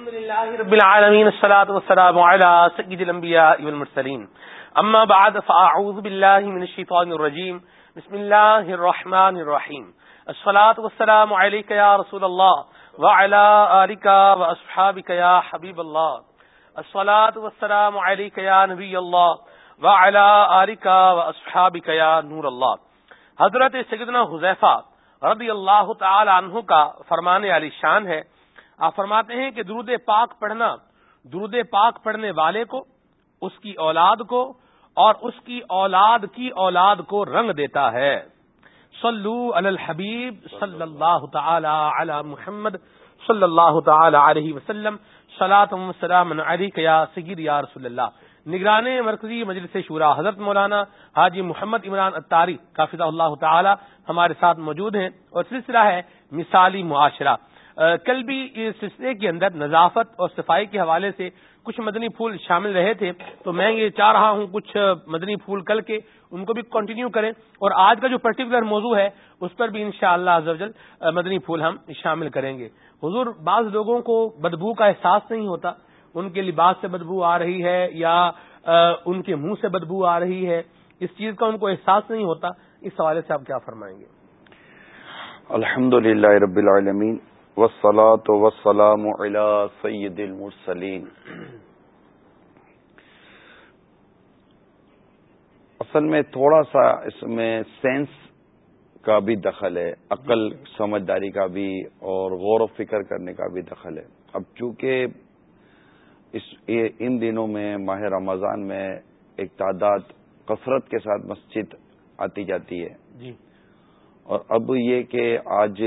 الحمد لله رب العالمين الصلاة والسلام على سيد الأنبياء والمرسلين أما بعد فأعوذ بالله من الشيطان الرجيم بسم الله الرحمن الرحيم الصلاة والسلام عليك يا رسول الله وعلى آلك وأصحابك يا حبيب الله الصلاة والسلام عليك يا نبي الله وعلى آلك وأصحابك يا نور الله حضرت سیدنا حذیفہ رضی اللہ تعالی عنہ کا فرمانے علی شان ہے آپ فرماتے ہیں کہ درود پاک پڑھنا، درود پاک پڑھنے والے کو، اس کی اولاد کو، اور اس کی اولاد کی اولاد کو رنگ دیتا ہے۔ صلو علی الحبیب صلی اللہ تعالی علی محمد صلی اللہ تعالی علیہ وسلم۔ سلام علیک یا سید یا رسول اللہ۔ نگران مرکزی مجلس شورا حضرت مولانا حاجی محمد عمران اتاری کافی اللہ تعالی ہمارے ساتھ موجود ہیں۔ اور سلسلہ ہے مثالی معاشرہ۔ کل بھی اس سلسلے کے اندر نظافت اور صفائی کے حوالے سے کچھ مدنی پھول شامل رہے تھے، تو میں یہ چاہ رہا ہوں کچھ مدنی پھول کل کے ان کو بھی کنٹینیو کریں اور آج کا جو پرٹیکولر موضوع ہے، اس پر بھی انشاءاللہ شاء اللہ مدنی پھول ہم شامل کریں گے۔ حضور، بعض لوگوں کو بدبو کا احساس نہیں ہوتا۔ ان کے لباس سے بدبو آ رہی ہے یا ان کے منہ سے بدبو آ رہی ہے۔ اس چیز کا ان کو احساس نہیں ہوتا۔ اس حوالے سے آپ کیا فرمائیں گے؟ الحمد للہ رب العالمین۔ وسلاۃ وسلام سید المرسلین اصل میں تھوڑا سا اس میں سینس کا بھی دخل ہے عقل سمجھداری کا بھی اور غور و فکر کرنے کا بھی دخل ہے۔ اب چونکہ اس ان دنوں میں ماہ رمضان میں ایک تعداد کثرت کے ساتھ مسجد آتی جاتی ہے۔ جی۔ اور اب یہ کہ آج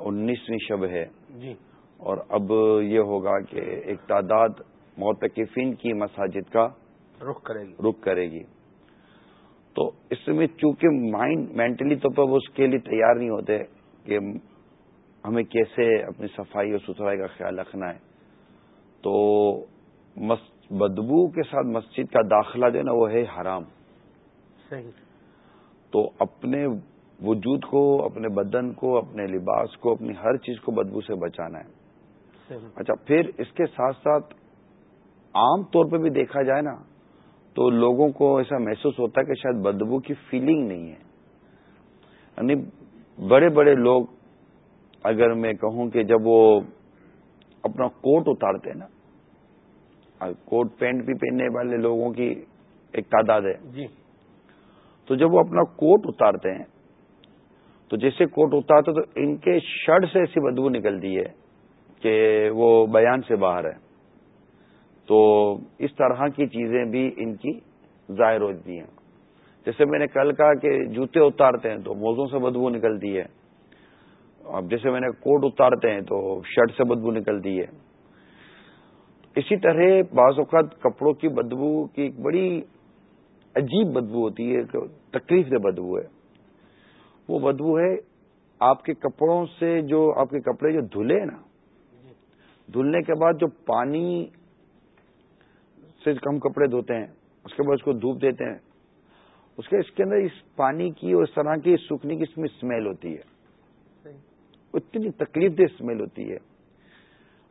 انیسویں شب ہے۔ جی۔ اور اب یہ ہوگا کہ ایک تعداد معتکفین کی مساجد کا رخ کرے گی۔ رخ کرے گی۔ تو اس میں چونکہ مائنڈ مینٹلی طور پر وہ اس کے لیے تیار نہیں ہوتے کہ ہمیں کیسے اپنی صفائی اور ستھرائی کا خیال رکھنا ہے۔ تو بدبو کے ساتھ مسجد کا داخلہ جو ہے نا وہ ہے حرام۔ صحیح۔ تو اپنے وجود کو اپنے بدن کو اپنے لباس کو اپنی ہر چیز کو بدبو سے بچانا ہے۔ اچھا پھر اس کے ساتھ ساتھ عام طور پہ بھی دیکھا جائے نا تو لوگوں کو ایسا محسوس ہوتا ہے کہ شاید بدبو کی فیلنگ نہیں ہے۔ یعنی بڑے بڑے لوگ اگر میں کہوں کہ جب وہ اپنا کوٹ اتارتے ہیں نا کوٹ پینٹ بھی پہننے والے لوگوں کی ایک تعداد ہے۔ جی۔ تو جب وہ اپنا کوٹ اتارتے ہیں تو جیسے کوٹ اتارتے تو ان کے شرٹ سے ایسی بدبو نکلتی ہے کہ وہ بیان سے باہر ہے۔ تو اس طرح کی چیزیں بھی ان کی ظاہر ہوتی ہیں۔ جیسے میں نے کل کہا کہ جوتے اتارتے ہیں تو موزوں سے بدبو نکلتی ہے۔ اب جیسے میں نے کوٹ اتارتے ہیں تو شرٹ سے بدبو نکلتی ہے۔ اسی طرح بعض اوقات کپڑوں کی بدبو کی ایک بڑی عجیب بدبو ہوتی ہے تکلیف سے بدبو ہے۔ وہ بدبو ہے آپ کے کپڑوں سے جو آپ کے کپڑے جو دھلے نا دھلنے کے بعد جو پانی سے کم کپڑے دھوتے ہیں اس کے بعد اس کو دھوپ دیتے ہیں اس کے اس کے اندر اس پانی کی اور اس طرح کی سوکھنے کی اس میں اسمیل ہوتی ہے۔ اتنی تکلیف دہ اسمیل ہوتی ہے۔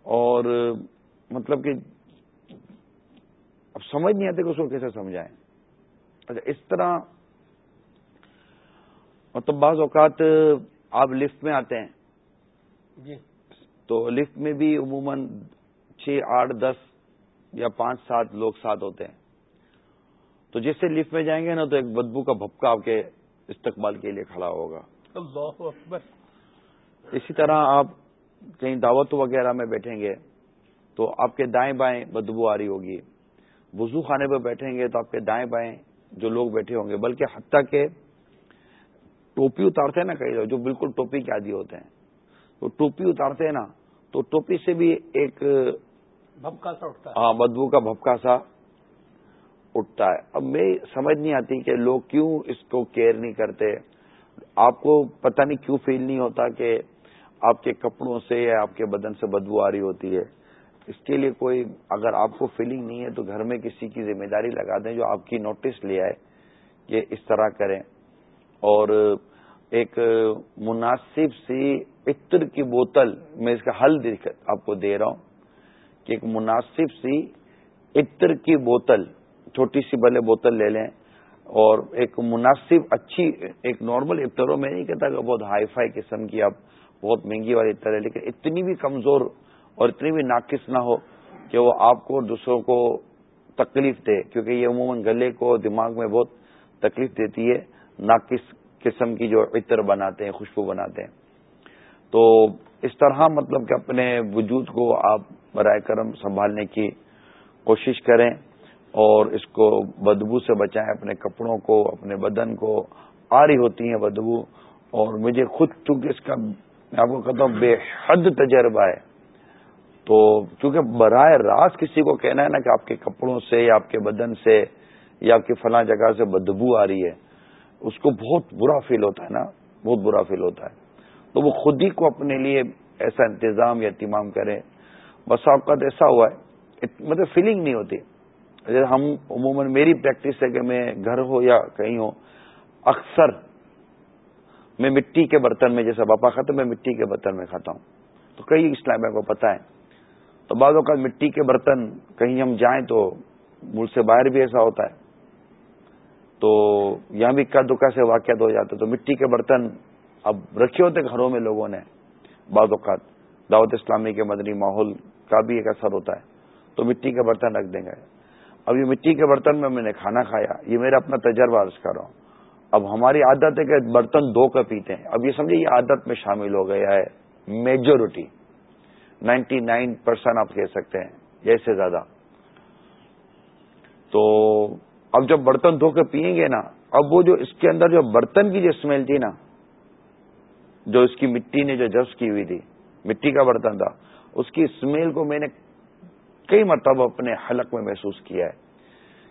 اور مطلب کہ اب سمجھ نہیں آتے کہ اس کو کیسے سمجھائیں۔ اچھا اس طرح مطلب بعض اوقات آپ لفٹ میں آتے ہیں۔ جی۔ تو لفٹ میں بھی عموماً چھ آٹھ دس یا پانچ سات لوگ ساتھ ہوتے ہیں۔ تو جس سے لفٹ میں جائیں گے نا تو ایک بدبو کا بھپکا آپ کے استقبال کے لیے کھڑا ہوگا۔ اللہ اکبر۔ اسی طرح آپ کہیں دعوت وغیرہ میں بیٹھیں گے تو آپ کے دائیں بائیں بدبو آ رہی ہوگی۔ وضو خانے پہ بیٹھیں گے تو آپ کے دائیں بائیں جو لوگ بیٹھے ہوں گے بلکہ حتیٰ کہ ٹوپی اتارتے ہیں نا کئی جو بالکل ٹوپی کے عادی ہوتے ہیں۔ تو ٹوپی اتارتے ہیں نا تو ٹوپی سے بھی ایک بھپکا سا اٹھتا ہے۔ ہاں بدبو کا بھپکا سا اٹھتا ہے۔ اب میں سمجھ نہیں آتی کہ لوگ کیوں اس کو کیئر نہیں کرتے۔ آپ کو پتہ نہیں کیوں فیل نہیں ہوتا کہ آپ کے کپڑوں سے یا آپ کے بدن سے بدبو آ رہی ہوتی ہے۔ اس کے لیے کوئی اگر آپ کو فیلنگ نہیں ہے تو گھر میں کسی کی ذمہ داری لگا دیں جو آپ کی نوٹس لے آئے کہ اس طرح کریں۔ اور ایک مناسب سی عطر کی بوتل، میں اس کا حل آپ کو دے رہا ہوں کہ ایک مناسب سی عطر کی بوتل، چھوٹی سی بلے بوتل لے لیں اور ایک مناسب اچھی، ایک نارمل عطروں میں نہیں کہتا کہ بہت ہائی فائی قسم کی آپ بہت مہنگی والی عطر ہے لیکن اتنی بھی کمزور اور اتنی بھی ناقص نہ ہو کہ وہ آپ کو دوسروں کو تکلیف دے، کیونکہ یہ عموماً گلے کو دماغ میں بہت تکلیف دیتی ہے۔ ناقص قسم کی جو عطر بناتے ہیں، خوشبو بناتے ہیں۔ تو اس طرح مطلب کہ اپنے وجود کو آپ برائے کرم سنبھالنے کی کوشش کریں اور اس کو بدبو سے بچائیں۔ اپنے کپڑوں کو، اپنے بدن کو آ رہی ہوتی ہیں بدبو۔ اور مجھے خود چونکہ اس کا میں آپ کو کہتا ہوں، بے حد تجربہ ہے۔ تو چونکہ براہ راست کسی کو کہنا ہے نا کہ آپ کے کپڑوں سے یا آپ کے بدن سے یا آپ کی فلاں جگہ سے بدبو آ رہی ہے اس کو بہت برا فیل ہوتا ہے نا، بہت برا فیل ہوتا ہے۔ تو وہ خود ہی کو اپنے لیے ایسا انتظام یا اہتمام کرے۔ بس اوقات ایسا ہوا ہے مطلب فیلنگ نہیں ہوتی۔ ہم، عموماً میری پریکٹس ہے کہ میں گھر ہو یا کہیں ہو، اکثر میں مٹی کے برتن میں جیسا باپا کھاتا میں مٹی کے برتن میں کھاتا ہوں۔ تو کئی اسلام کو پتا ہے۔ تو بعض اوقات مٹی کے برتن کہیں ہم جائیں تو ملک سے باہر بھی ایسا ہوتا ہے۔ تو یہاں بھی اکا دکا سے واقعات ہو جاتے تو مٹی کے برتن اب رکھے ہوتے گھروں میں لوگوں نے۔ بعض اوقات دعوت اسلامی کے مدنی ماحول کا بھی ایک اثر ہوتا ہے۔ تو مٹی کے برتن رکھ دیں گے۔ اب یہ مٹی کے برتن میں میں نے کھانا کھایا، یہ میرا اپنا تجربہ عرض کر رہا ہوں۔ اب ہماری عادت ہے کہ برتن دو کا پیتے ہیں اب یہ سمجھے یہ عادت میں شامل ہو گیا ہے۔ میجورٹی نائنٹی نائن پرسینٹ آپ کہہ سکتے ہیں جیسے زیادہ۔ تو اب جب برتن دھو کے پیئیں گے نا، اب وہ جو اس کے اندر جو برتن کی جو اسمیل تھی نا، جو اس کی مٹی نے جو جس کی ہوئی تھی، مٹی کا برتن تھا، اس کی اسمیل کو میں نے کئی مرتبہ اپنے حلق میں محسوس کیا ہے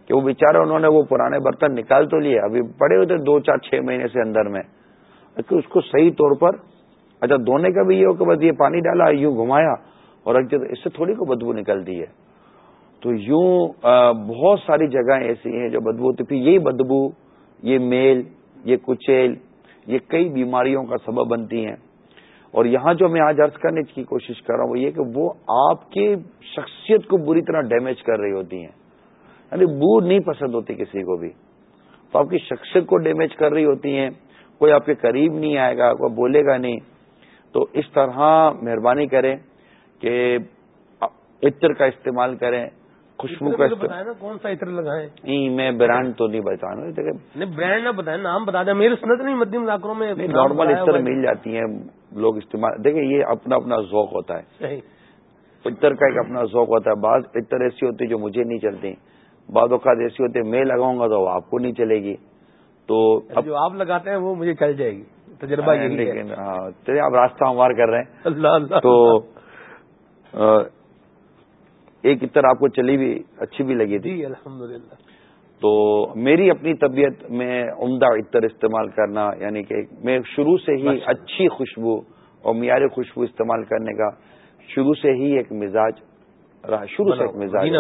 کہ وہ بےچارے انہوں نے وہ پرانے برتن نکال تو لیے، ابھی پڑے ہوئے تھے دو چار چھ مہینے سے اندر میں۔ کہ اس کو صحیح طور پر اچھا دھونے کا بھی یہ ہو کہ بس یہ پانی ڈالا یوں گھمایا، اور رکھ دیا اس سے تھوڑی کو بدبو نکلتی ہے۔ تو یوں بہت ساری جگہیں ایسی ہیں جو بدبو ہوتی پھر یہی بدبو، یہ میل، یہ کچیل، یہ کئی بیماریوں کا سبب بنتی ہیں۔ اور یہاں جو میں آج ارض کرنے کی کوشش کر رہا ہوں وہ یہ کہ وہ آپ کی شخصیت کو بری طرح ڈیمیج کر رہی ہوتی ہیں۔ یعنی بو نہیں پسند ہوتی کسی کو بھی۔ تو آپ کی شخصیت کو ڈیمیج کر رہی ہوتی ہیں، کوئی آپ کے قریب نہیں آئے گا، کوئی بولے گا نہیں۔ تو اس طرح مہربانی کریں کہ عطر کا استعمال کریں۔ خوشبو کا کون سا عطر لگائیں نہیں میں برانڈ تو نہیں بتا رہا برانڈ نہ بتائیں نام بتا دیں میرے سنت نہیں مدیم لاکروں میں نارمل عطر مل جاتی ہیں لوگ استعمال دیکھیں یہ اپنا اپنا ذوق ہوتا ہے۔ عطر کا ایک اپنا ذوق ہوتا ہے۔ بعض عطر ایسی ہوتی جو مجھے نہیں چلتی۔ بعض اوقات ایسی ہوتی ہے میں لگاؤں گا تو آپ کو نہیں چلے گی۔ تو اب جو آپ لگاتے ہیں وہ مجھے چل جائے گی۔ تجربہ لیکن ہاں آپ راستہ ہموار کر رہے ہیں۔ اللہ اللہ۔ تو ایک عطر آپ کو چلی بھی اچھی بھی لگی تھی۔ جی، الحمد تو میری اپنی طبیعت میں عمدہ عطر استعمال کرنا یعنی کہ میں شروع سے ہی اچھی خوشبو اور معیاری خوشبو استعمال کرنے کا شروع سے ہی ایک مزاج رہا شروع سے ایک مزاج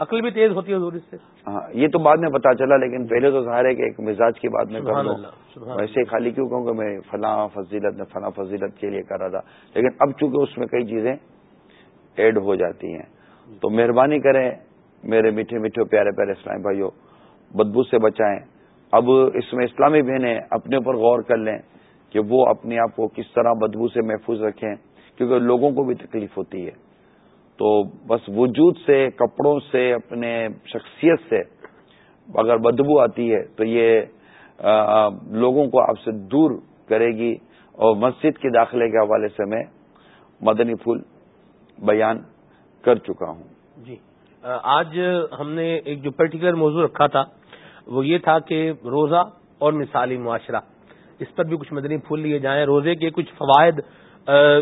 عقل بھی تیز ہوتی ہے سے۔ ہاں یہ تو بعد میں پتا چلا لیکن پہلے تو ظاہر ہے کہ ایک مزاج کی بات میں کر لوں ویسے خالی کیوں کہوں کہ میں فلاں فضیلت میں فلاں فضیلت کے لیے کر رہا تھا لیکن اب چونکہ اس میں کئی چیزیں ایڈ ہو جاتی ہیں تو مہربانی کریں میرے میٹھے میٹھے پیارے پیارے اسلامی بھائیوں، بدبو سے بچائیں۔ اب اس میں اسلامی بہنیں اپنے اوپر غور کر لیں کہ وہ اپنے آپ کو کس طرح بدبو سے محفوظ رکھیں، کیونکہ لوگوں کو بھی تکلیف ہوتی ہے۔ تو بس وجود سے، کپڑوں سے، اپنے شخصیت سے اگر بدبو آتی ہے تو یہ لوگوں کو آپ سے دور کرے گی اور مسجد کے داخلے کے حوالے سے میں مدنی پھول بیان کر چکا ہوں۔ جی۔ آج ہم نے ایک جو پرٹیکولر موضوع رکھا تھا، وہ یہ تھا کہ روزہ اور مثالی معاشرہ۔ اس پر بھی کچھ مدنی پھول لیے جائیں۔ روزے کے کچھ فوائد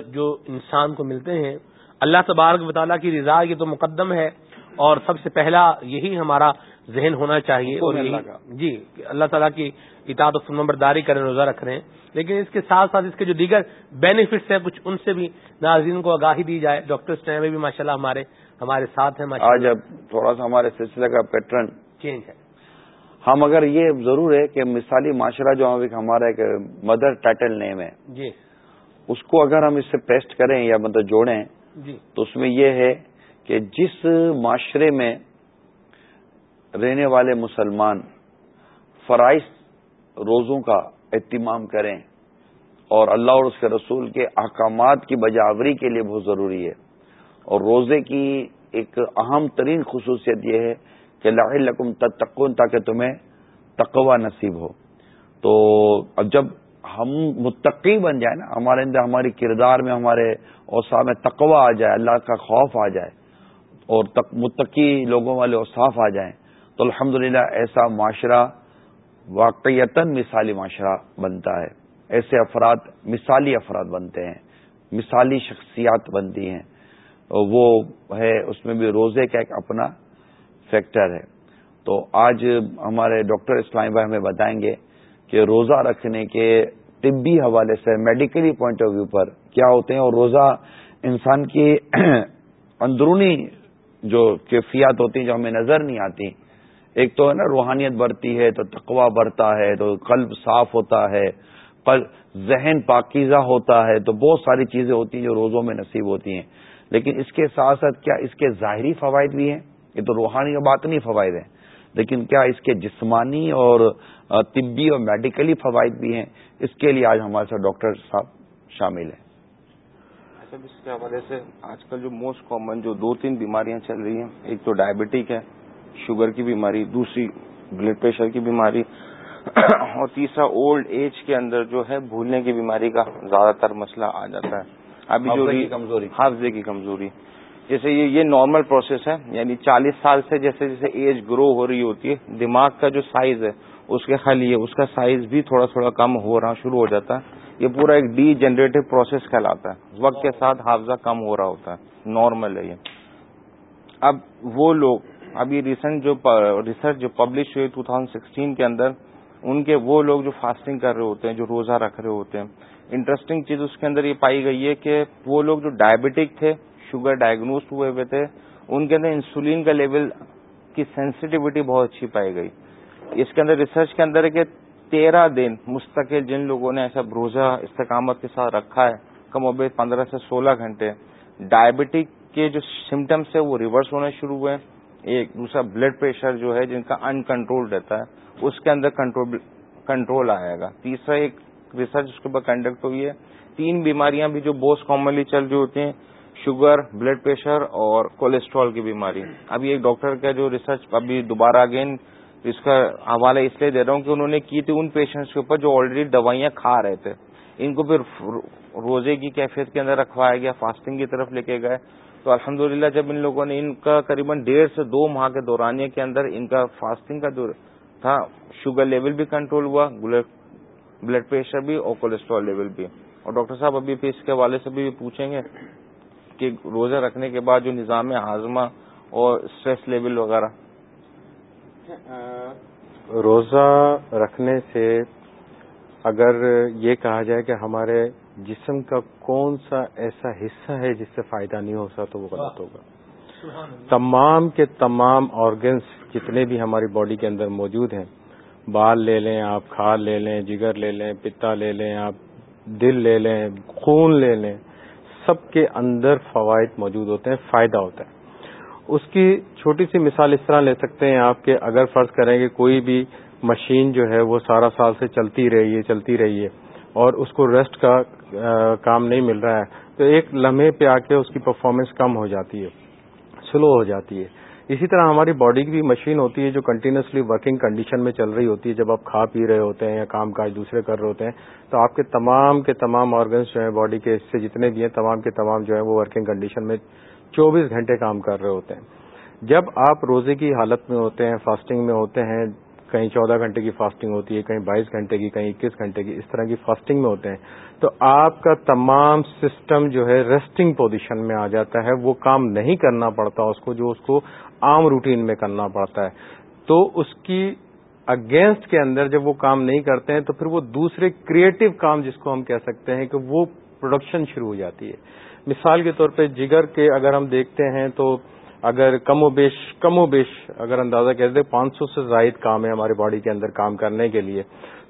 جو انسان کو ملتے ہیں۔ اللہ تبارک مطالعہ کی رضا یہ تو مقدم ہے۔ اور سب سے پہلا یہی ہمارا ذہن ہونا چاہیے اور جی اللہ تعالیٰ کی اطاعت و فنم برداری کریں روزہ رکھ رہے ہیں۔ لیکن اس کے ساتھ ساتھ اس کے جو دیگر بینیفٹس ہیں کچھ ان سے بھی ناظرین کو آگاہی دی جائے۔ ڈاکٹر بھی ماشاء اللہ ہمارے ہمارے ساتھ ہیں آج اب تھوڑا سا ہمارے سلسلے کا پیٹرن چینج ہے۔ ہم اگر یہ ضرور ہے کہ مثالی معاشرہ جو ہمارا ایک مدر ٹائٹل نیم ہے جی۔ اس کو اگر ہم اس سے پیسٹ کریں یا مطلب جوڑیں جی۔ تو اس میں یہ ہے کہ جس معاشرے میں رہنے والے مسلمان فرائض روزوں کا اہتمام کریں اور اللہ اور اس کے رسول کے احکامات کی بجاوری کے لیے بہت ضروری ہے۔ اور روزے کی ایک اہم ترین خصوصیت یہ ہے کہ لقم تتقون تاکہ تمہیں تقوا نصیب ہو۔ تو اب جب ہم متقی بن جائیں نا، ہمارے اندر ہماری کردار میں ہمارے اوسا میں تقوا آ جائے، اللہ کا خوف آ جائے اور متقی لوگوں والے اوساف آ جائیں تو الحمد ایسا معاشرہ واقعیتاً مثالی معاشرہ بنتا ہے۔ ایسے افراد مثالی افراد بنتے ہیں، مثالی شخصیات بنتی ہیں۔ وہ ہے، اس میں بھی روزے کا ایک اپنا فیکٹر ہے۔ تو آج ہمارے ڈاکٹر اسلام بھائی ہمیں بتائیں گے کہ روزہ رکھنے کے طبی حوالے سے میڈیکلی پوائنٹ آف ویو پر کیا ہوتے ہیں اور روزہ انسان کی اندرونی جو کیفیات ہوتی ہیں جو ہمیں نظر نہیں آتی ایک تو ہے نا روحانیت بڑھتی ہے تو تقوا بڑھتا ہے تو قلب صاف ہوتا ہے ذہن پاکیزہ ہوتا ہے، تو بہت ساری چیزیں ہوتی ہیں جو روزوں میں نصیب ہوتی ہیں۔ لیکن اس کے ساتھ ساتھ کیا اس کے ظاہری فوائد بھی ہیں؟ یہ تو روحانی بات نہیں فوائد ہیں۔ لیکن کیا اس کے جسمانی اور طبی اور میڈیکلی فوائد بھی ہیں؟ اس کے لیے آج ہمارے ساتھ ڈاکٹر صاحب شامل ہیں۔ اس کے حوالے سے آج کل جو موسٹ کامن جو دو تین بیماریاں چل رہی ہیں، ایک تو ڈائبٹک ہے شوگر کی بیماری دوسری بلڈ پریشر کی بیماری اور تیسرا اولڈ ایج کے اندر جو ہے بھولنے کی بیماری کا زیادہ تر مسئلہ آ جاتا ہے۔ ابھی جو کمزوری۔ حافظے کی کمزوری۔ جیسے یہ یہ نارمل پروسیس ہے یعنی چالیس سال سے جیسے جیسے ایج گرو ہو رہی ہوتی ہے دماغ کا جو سائز ہے اس کے خالی ہے اس کا سائز بھی تھوڑا تھوڑا کم ہو رہا شروع ہو جاتا ہے۔ یہ پورا ایک ڈی جنریٹو پروسیس کہلاتا ہے۔ وقت کے ساتھ حافظہ کم ہو رہا ہوتا ہے۔ نارمل ہے یہ۔ اب وہ لوگ ابھی ریسنٹ جو ریسرچ جو پبلش ہوئی ٹو سکسٹین کے اندر، ان کے وہ لوگ جو فاسٹنگ کر رہے ہوتے ہیں، جو روزہ رکھ رہے ہوتے ہیں، انٹرسٹنگ چیز اس کے اندر یہ پائی گئی ہے کہ وہ لوگ جو ڈائبٹک تھے، شوگر ڈائگنوز ہوئے ہوئے تھے، ان کے اندر انسولین کا لیول کی سینسٹیوٹی بہت اچھی پائی گئی۔ اس کے اندر ریسرچ کے اندر کہ تیرہ دن مستقل جن لوگوں نے ایسا روزہ استقامت کے ساتھ رکھا ہے، کم و بیش پندرہ سے سولہ گھنٹے، ڈائبٹک کے جو سمٹمس ہے وہ ریورس ہونے شروع ہوئے۔ ہیں ایک دوسرا بلڈ پریشر جو ہے جن کا ان کنٹرول رہتا ہے، اس کے اندر کنٹرول آئے گا۔ تیسرا ایک ریسرچ اس کے اوپر کنڈکٹ ہوئی ہے۔ تین بیماریاں بھی جو بہت کامنلی چل رہی ہوتی ہیں شوگر بلڈ پریشر اور کولیسٹرول کی بیماری۔ ابھی ایک ڈاکٹر کا جو ریسرچ ابھی دوبارہ اگین اس کا حوالہ اس لیے دے رہا ہوں کہ انہوں نے کی تھی ان پیشنٹس کے اوپر جو آلریڈی دوائیاں کھا رہے تھے۔ ان کو پھر روزے کی کیفیت کے اندر رکھوایا گیا فاسٹنگ کی طرف لے کے گئے۔ تو الحمدللہ جب ان لوگوں نے ان کا قریب ڈیڑھ سے دو ماہ کے دورانیے کے اندر ان کا فاسٹنگ کا دور تھا، شوگر لیول بھی کنٹرول ہوا، بلڈ پریشر بھی اور کولیسٹرول لیول بھی۔ اور ڈاکٹر صاحب ابھی پھر اس کے حوالے سے بھی پوچھیں گے کہ روزہ رکھنے کے بعد جو نظام ہاضمہ اور اسٹریس لیول وغیرہ۔ روزہ رکھنے سے اگر یہ کہا جائے کہ ہمارے جسم کا کون سا ایسا حصہ ہے جس سے فائدہ نہیں ہو سکتا تو وہ غلط ہوگا۔ تمام کے تمام آرگنس جتنے بھی ہماری باڈی کے اندر موجود ہیں بال لے لیں آپ کھال لے لیں جگر لے لیں پتا لے لیں آپ دل لے لیں خون لے لیں سب کے اندر فوائد موجود ہوتے ہیں فائدہ ہوتا ہے۔ اس کی چھوٹی سی مثال اس طرح لے سکتے ہیں آپ کے اگر فرض کریں کہ کوئی بھی مشین جو ہے وہ سارا سال سے چلتی رہی ہے چلتی رہی ہے اور اس کو ریسٹ کا کام نہیں مل رہا ہے۔ تو ایک لمحے پہ آ کے اس کی پرفارمنس کم ہو جاتی ہے سلو ہو جاتی ہے۔ اسی طرح ہماری باڈی کی بھی مشین ہوتی ہے جو کنٹینیوسلی ورکنگ کنڈیشن میں چل رہی ہوتی ہے۔ جب آپ کھا پی رہے ہوتے ہیں یا کام کاج دوسرے کر رہے ہوتے ہیں، تو آپ کے تمام کے تمام آرگنس جو ہیں باڈی کے حصے جتنے بھی ہیں، تمام کے تمام جو ہیں وہ ورکنگ کنڈیشن میں چوبیس گھنٹے کام کر رہے ہوتے ہیں۔ جب آپ روزے کی حالت میں ہوتے ہیں فاسٹنگ میں ہوتے ہیں کہیں چودہ گھنٹے کی فاسٹنگ ہوتی ہے، کہیں بائیس گھنٹے کی، کہیں اکیس گھنٹے کی، اس طرح کی فاسٹنگ میں ہوتے ہیں۔ تو آپ کا تمام سسٹم جو ہے ریسٹنگ پوزیشن میں آ جاتا ہے، وہ کام نہیں کرنا پڑتا اس کو جو اس کو عام روٹین میں کرنا پڑتا ہے۔ تو اس کی اگینسٹ کے اندر جب وہ کام نہیں کرتے ہیں، تو پھر وہ دوسرے کریٹو کام جس کو ہم کہہ سکتے ہیں کہ وہ پروڈکشن شروع ہو جاتی ہے۔ مثال کے طور پہ جگر کے اگر ہم دیکھتے ہیں تو اگر کم و بیش کم و بیش اگر اندازہ کہتے ہیں پانچ سو سے زائد کام ہے ہماری باڈی کے اندر کام کرنے کے لیے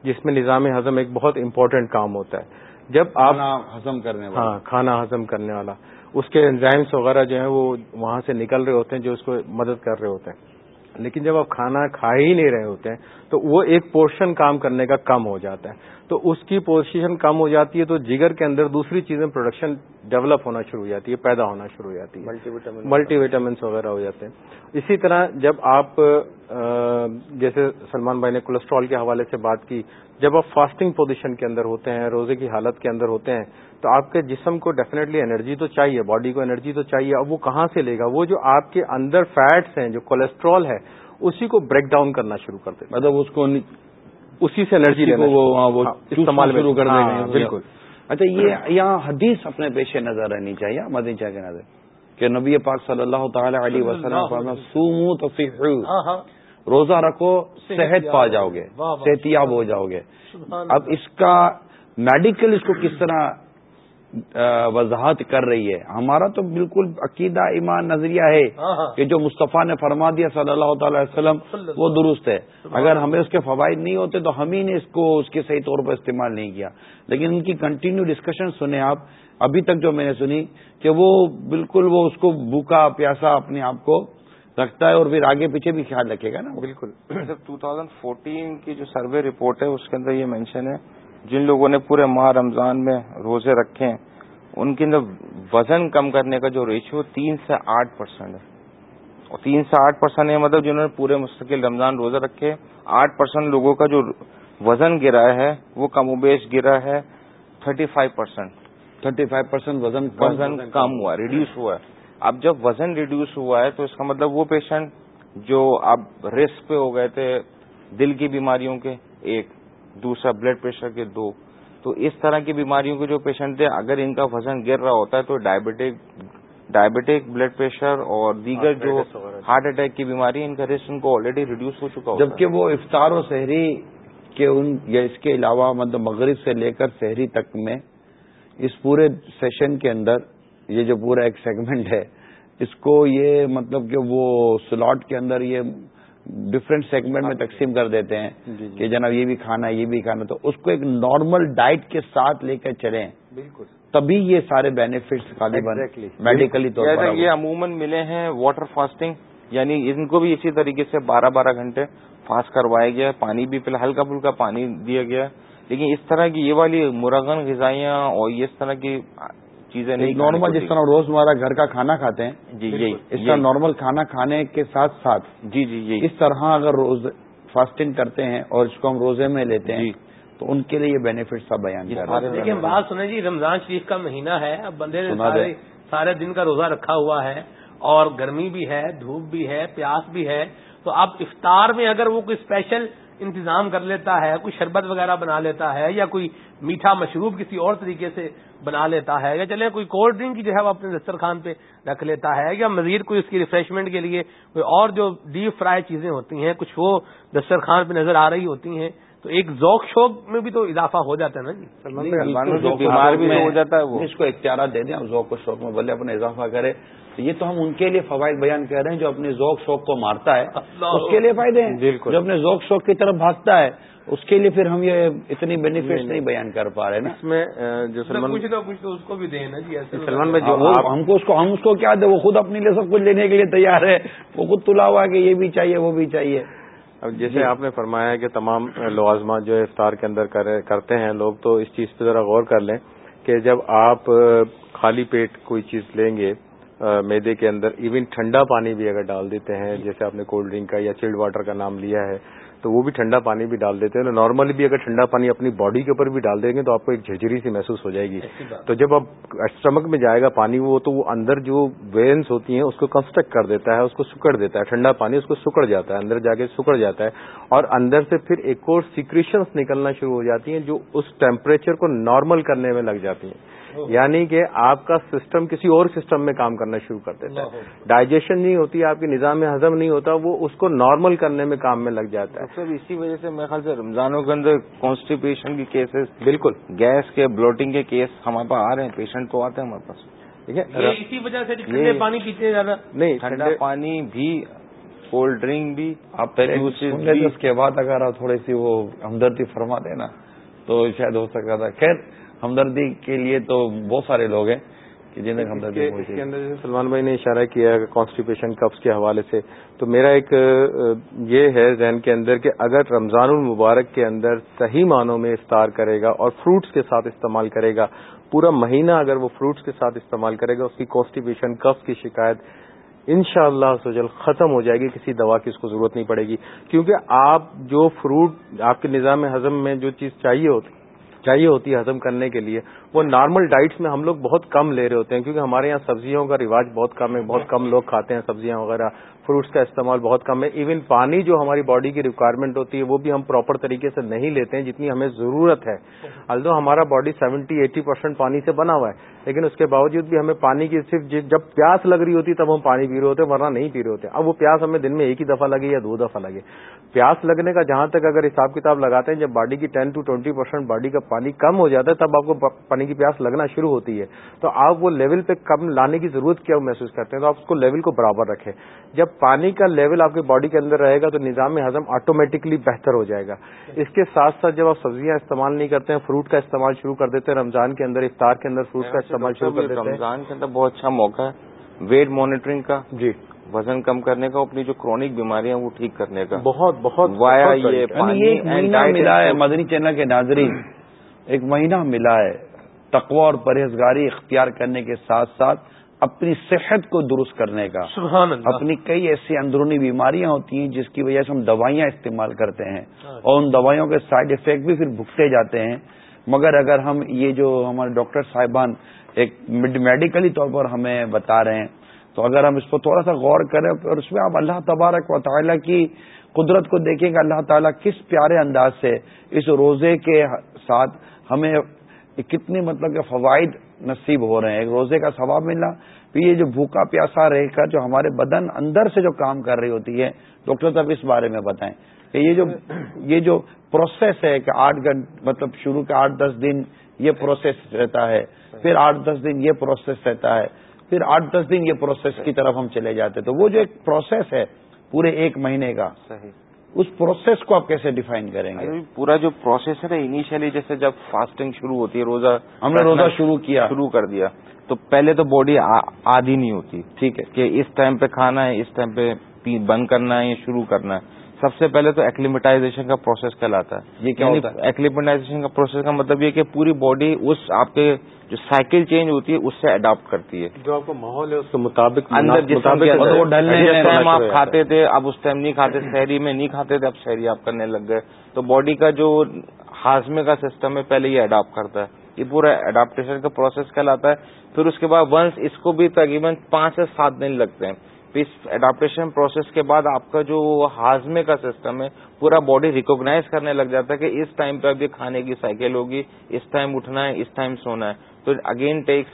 جس میں نظام ہضم ایک بہت امپورٹنٹ کام ہوتا ہے۔ جب آپ ہضم کرنے والا۔ ہاں کھانا ہضم کرنے والا۔ اس کے انزائمس وغیرہ جو ہیں وہ وہاں سے نکل رہے ہوتے ہیں جو اس کو مدد کر رہے ہوتے ہیں۔ لیکن جب آپ کھانا کھا ہی نہیں رہے ہوتے ہیں تو وہ ایک پورشن کام کرنے کا کم ہو جاتا ہے۔ تو اس کی پوزیشن کم ہو جاتی ہے تو جگر کے اندر دوسری چیزیں پروڈکشن ڈیولپ ہونا شروع ہو جاتی ہے پیدا ہونا شروع ہو جاتی ہے۔ ملٹی وٹامنس وغیرہ ہو جاتے ہیں۔ اسی طرح جب آپ جیسے سلمان بھائی نے کولیسٹرول کے حوالے سے بات کی جب آپ فاسٹنگ پوزیشن کے اندر ہوتے ہیں روزے کی حالت کے اندر ہوتے ہیں تو آپ کے جسم کو ڈیفینیٹلی انرجی تو چاہیے باڈی کو انرجی تو چاہیے اب وہ کہاں سے لے گا؟ وہ جو آپ کے اندر فیٹس ہیں جو کولیسٹرول ہے اسی کو بریک ڈاؤن کرنا شروع کر دیں مطلب اس کو اسی سے انرجی ہاں، استعمال شروع کر دیں ہاں، بالکل۔ اچھا یہ یہاں حدیث اپنے پیش نظر رہنی چاہیے مدنی چاہ کے نظر۔ کہ نبی پاک صلی اللہ تعالی علیہ وسلم سومو ہاں، روزہ رکھو صحت پا جاؤ گے صحتیاب ہو جاؤ گے۔ اب اس کا میڈیکل اس کو کس طرح وضاحت کر رہی ہے۔ ہمارا تو بالکل عقیدہ ایمان نظریہ ہے ہاں، ہاں۔ کہ جو مصطفیٰ نے فرما دیا صلی اللہ تعالی وسلم وہ درست ہے۔ اگر ہمیں اس کے فوائد نہیں ہوتے تو ہم ہی نے اس کو اس کے صحیح طور پر استعمال نہیں کیا۔ لیکن ان کی کنٹینیو ڈسکشن سنیں آپ۔ ابھی تک جو میں نے سنی کہ وہ بالکل وہ اس کو بھوکا پیاسا اپنے آپ کو رکھتا ہے اور پھر آگے پیچھے بھی خیال رکھے گا نا۔ بالکل۔ ٹو تھاؤزینڈ فورٹین کی جو سروے رپورٹ ہے اس کے اندر یہ مینشن ہے جن لوگوں نے پورے ماہ رمضان میں روزے رکھے ہیں ان کے اندر وزن کم کرنے کا جو ریشو تین سے آٹھ پرسینٹ ہے۔ اور تین سے آٹھ پرسینٹ ہے مطلب جنہوں نے پورے مستقل رمضان روزے رکھے آٹھ پرسینٹ لوگوں کا جو وزن گرا ہے وہ کم و بیش گرا ہے thirty five percent thirty five percent وزن وزن کم ہوا ریڈیوس ہوا ہے۔ اب جب وزن ریڈیوس ہوا ہے تو اس کا مطلب وہ پیشنٹ جو اب رسک پہ ہو گئے تھے دل کی بیماریوں کے ایک دوسرا بلڈ پریشر کے دو۔ تو اس طرح کی بیماریوں کے جو پیشنٹ تھے اگر ان کا وزن گر رہا ہوتا ہے تو ڈائبٹک ڈائبٹک بلڈ پریشر اور دیگر جو ہارٹ اٹیک کی بیماری ان کا رسک ان کو آلریڈی ریڈیوس ہو چکا جبکہ وہ افطار و شہری کے ان یا اس کے علاوہ مطلب مغرب سے لے کر شہری تک میں اس پورے سیشن کے اندر یہ جو پورا ایک سیگمنٹ ہے اس کو یہ مطلب کہ وہ سلاٹ کے اندر یہ ڈفرینٹ سیگمنٹ میں تقسیم کر دیتے ہیں جی، جی۔ کہ جناب یہ بھی کھانا یہ بھی کھانا تو اس کو ایک نارمل ڈائٹ کے ساتھ لے کر چلیں۔ بالکل۔ تبھی یہ سارے بینیفٹس میڈیکلی طور پر یہ عموماً ملے ہیں واٹر فاسٹنگ یعنی ان کو بھی اسی طریقے سے بارہ بارہ گھنٹے فاسٹ کروایا گیا پانی بھی پہلے ہلکا پھلکا پانی دیا گیا لیکن اس طرح کی یہ والی مرغن غذائیاں اور اس طرح کی چیزیں نہیں نارمل جس طرح روز مرہ گھر کا کھانا کھاتے ہیں جی یہی اس طرح نارمل کھانا کھانے کے ساتھ ساتھ جی جی یہی۔ اس طرح اگر روز فاسٹنگ کرتے ہیں اور اس کو ہم روزے میں لیتے ہیں جی۔ تو ان کے لیے یہ بینیفٹ سب بیان لیکن بات سنیں جی رمضان شریف کا مہینہ ہے اب بندے نے سارے دن کا روزہ رکھا ہوا ہے اور گرمی بھی ہے دھوپ بھی ہے پیاس بھی ہے۔ تو اب افطار میں اگر وہ کوئی اسپیشل انتظام کر لیتا ہے کوئی شربت وغیرہ بنا لیتا ہے یا کوئی میٹھا مشروب کسی اور طریقے سے بنا لیتا ہے یا چلے کوئی کولڈ ڈرنک کی جو ہے وہ اپنے دسترخوان پہ رکھ لیتا ہے یا مزید کوئی اس کی ریفریشمنٹ کے لیے کوئی اور جو ڈیپ فرائی چیزیں ہوتی ہیں کچھ وہ دسترخوان پہ نظر آ رہی ہوتی ہیں۔ تو ایک ذوق شوق میں بھی تو اضافہ ہو جاتا ہے نا جی؟ بیمار بھی ہو جاتا ہے وہ۔ اس کو اختیارات دے دیں ذوق و شوق میں بولے اپنا اضافہ کرے۔ یہ تو ہم ان کے لیے فوائد بیان کر رہے ہیں جو اپنے ذوق شوق کو مارتا ہے اس کے لیے فائدے ہیں۔ جو اپنے ذوق شوق کی طرف بھاگتا ہے اس کے لیے پھر ہم یہ اتنی بینیفٹ نہیں۔ بیان کر پا رہے نا۔ اس میں جو سلمان کچھ نہ کچھ تو اس کو بھی دیں نا جی سلمان میں جو ہم کو اس کو ہم اس کو کیا دیں؟ وہ خود اپنے لیے سب کچھ لینے کے لیے تیار ہے۔ وہ خود تلا ہوا کہ یہ بھی چاہیے وہ بھی چاہیے۔ اب جیسے جی۔ آپ نے فرمایا کہ تمام لوازمات جو افطار کے اندر کرتے ہیں لوگ تو اس چیز پہ ذرا غور کر لیں کہ جب آپ خالی پیٹ کوئی چیز لیں گے میدے کے اندر ایون ٹھنڈا پانی بھی اگر ڈال دیتے ہیں جیسے آپ نے کولڈ ڈرنک کا یا چلڈ واٹر کا نام لیا ہے تو وہ بھی ٹھنڈا پانی بھی ڈال دیتے ہیں۔ نارملی بھی اگر ٹھنڈا پانی اپنی باڈی کے اوپر بھی ڈال دیں گے تو آپ کو ایک جھجری سی محسوس ہو جائے گی۔ تو جب اب اسٹمک میں جائے گا پانی وہ تو وہ اندر جو وینس ہوتی ہیں اس کو کنسٹرکٹ کر دیتا ہے اس کو سکڑ دیتا ہے۔ ٹھنڈا پانی اس کو سکڑ جاتا ہے اندر جا کے سکڑ جاتا ہے۔ اور اندر سے پھر ایک اور سیکریشنس نکلنا شروع ہو جاتی ہیں جو اس ٹیمپریچر کو نارمل کرنے میں لگ جاتی ہیں۔ یعنی کہ آپ کا سسٹم کسی اور سسٹم میں کام کرنا شروع کر دیتا ہے۔ ڈائجیشن نہیں ہوتی آپ کے نظام میں ہضم نہیں ہوتا وہ اس کو نارمل کرنے میں کام میں لگ جاتا ہے۔ سر اسی وجہ سے میرے خیال سے رمضانوں کے اندر کانسٹیپیشن کے کیسز بالکل گیس کے بلوٹنگ کے کیس ہمارے پاس آ رہے ہیں پیشنٹ تو آتے ہیں ہمارے پاس۔ اسی وجہ سے پانی پیتے زیادہ۔ نہیں ٹھنڈا پانی بھی کولڈ ڈرنک بھی آپ پہلے اس کے بعد اگر آپ تھوڑی سی وہ ہمدردی فرما دینا تو شاید ہو سکتا تھا۔ خیر ہمدردی کے لیے تو بہت سارے لوگ ہیں کہ جنہیں ہمدردی اس کے اندر جیسے سلمان بھائی نے اشارہ کیا ہے کانسٹیپیشن کپس کے حوالے سے تو میرا ایک یہ ہے ذہن کے اندر کہ اگر رمضان المبارک کے اندر صحیح معنوں میں افطار کرے گا اور فروٹس کے ساتھ استعمال کرے گا پورا مہینہ اگر وہ فروٹس کے ساتھ استعمال کرے گا اس کی کانسٹیپیشن کفس کی شکایت ان شاء اللہ سجل ختم ہو جائے گی کسی دوا کی اس کو ضرورت نہیں پڑے گی۔ کیونکہ آپ جو فروٹ آپ کے نظام ہضم میں جو چیز چاہیے ہوتی چاہیے ہوتی ہے ہضم کرنے کے لیے۔ وہ نارمل ڈائٹس میں ہم لوگ بہت کم لے رہے ہوتے ہیں، کیونکہ ہمارے یہاں سبزیوں کا رواج بہت کم ہے، بہت کم لوگ کھاتے ہیں سبزیاں وغیرہ، فروٹس کا استعمال بہت کم ہے۔ ایون پانی جو ہماری باڈی کی ریکوائرمنٹ ہوتی ہے، وہ بھی ہم پراپر طریقے سے نہیں لیتے ہیں، جتنی ہمیں ضرورت ہے۔ الدو ہمارا باڈی سیونٹی ایٹی پرسینٹ پانی سے بنا ہوا ہے، لیکن اس کے باوجود بھی ہمیں پانی کی صرف جب پیاس لگ رہی ہوتی تب ہم پانی پی رہے ہوتے ورنہ نہیں پی رہے ہوتے۔ اب وہ پیاس ہمیں دن میں ایک ہی دفعہ لگے یا دو دفعہ لگے۔ پیاس لگنے کا جہاں تک اگر حساب کتاب لگاتے ہیں، جب باڈی کی ten to twenty percent body کا پانی کم ہو جاتا ہے، تب آپ کو پانی کی پیاس لگنا شروع ہوتی ہے تو آپ وہ لیول پہ کم لانے کی ضرورت کیا محسوس کرتے ہیں؟ تو آپ اس کو لیول کو برابر رکھیں۔ جب پانی کا لیول آپ کی باڈی کے اندر رہے گا تو نظام ہضم آٹومیٹکلی بہتر ہو جائے گا۔ اس کے ساتھ ساتھ جب آپ سبزیاں استعمال نہیں کرتے ہیں فروٹ کا استعمال شروع کر دیتے ہیں رمضان کے اندر افطار کے اندر فروٹ کا استعمال شروع کر دیتے ہیں۔ رمضان کے اندر بہت اچھا موقع ہے ویٹ مانیٹرنگ کا جی۔ وزن کم کرنے کا اپنی جو کرونک بیماریاں وہ ٹھیک کرنے کا۔ بہت بہت وایا یہ۔ یعنی مہینہ ملا ہے۔ مدنی چینل کے ناظرین ایک مہینہ ملا ہے۔ تقوی اور پرہیزگاری اختیار کرنے کے ساتھ ساتھ اپنی صحت کو درست کرنے کا۔ سبحان اللہ۔ اپنی کئی ایسی اندرونی بیماریاں ہوتی ہیں جس کی وجہ سے ہم دوائیاں استعمال کرتے ہیں۔ اور ان دوائیوں کے سائڈ افیکٹ بھی پھر بھگتے جاتے ہیں۔ مگر اگر ہم یہ جو ہمارے ڈاکٹر صاحبان ایک میڈیکلی طور پر ہمیں بتا رہے ہیں تو اگر ہم اس کو تھوڑا سا غور کریں اور اس میں آپ اللہ تبارک و تعالیٰ کی قدرت کو دیکھیں کہ اللہ تعالیٰ کس پیارے انداز سے اس روزے کے ساتھ ہمیں کتنی مطلب کہ فوائد نصیب ہو رہے ہیں۔ ایک روزے کا ثواب ملنا پھر یہ جو بھوکا پیاسا رہ کر جو ہمارے بدن اندر سے جو کام کر رہی ہوتی ہے، ڈاکٹر صاحب اس بارے میں بتائیں۔ کہ یہ جو یہ جو پروسیس ہے کہ آٹھ گھنٹے مطلب شروع کے آٹھ دس دن یہ پروسیس رہتا ہے، پھر آٹھ دس دن یہ پروسیس رہتا ہے، پھر آٹھ دس دن یہ پروسیس کی طرف ہم چلے جاتے تو وہ جو ایک پروسیس ہے پورے ایک مہینے کا، صحیح۔ اس پروسیس کو آپ کیسے ڈیفائن کریں گے؟ پورا جو پروسیس ہے نا انیشلی جیسے جب فاسٹنگ شروع ہوتی ہے روزہ ہم نے روزہ شروع کیا۔ شروع کر دیا۔ تو پہلے تو باڈی آدھی نہیں ہوتی ٹھیک ہے کہ اس ٹائم پہ کھانا ہے اس ٹائم پہ بند کرنا ہے یا شروع کرنا ہے۔ سب سے پہلے تو ایکلیمیٹائزیشن کا پروسیس کہلاتا ہے۔ یہ کیا ہوتا ہے؟ ایکلیمیٹائزیشن کا پروسیس کا مطلب یہ کہ پوری باڈی اس آپ کے جو سائیکل چینج ہوتی ہے اس سے اڈاپٹ کرتی ہے۔ جو آپ کا ماحول ہے اس کے مطابق اندر جس ٹائم آپ ہوتا ہے۔ کھاتے تھے اب اس ٹائم نہیں کھاتے شہری میں نہیں کھاتے تھے اب شہری آپ کرنے لگ گئے۔ تو باڈی کا جو ہاضمے کا سسٹم ہے پہلے یہ اڈاپٹ کرتا ہے۔ یہ پورا اڈاپٹیشن کا پروسیس کہلاتا ہے۔ پھر اس کے بعد ونس اس کو بھی تقریباً پانچ سے سات دن لگتے ہیں۔ اس اڈاپٹیشن پروسیس کے بعد آپ کا جو ہاضمے کا سسٹم ہے، پورا باڈی ریکوگنائز کرنے لگ جاتا ہے کہ اس ٹائم پہ اب یہ کھانے کی سائیکل ہوگی، اس ٹائم اٹھنا ہے، اس ٹائم سونا ہے۔ تو اگین ٹیک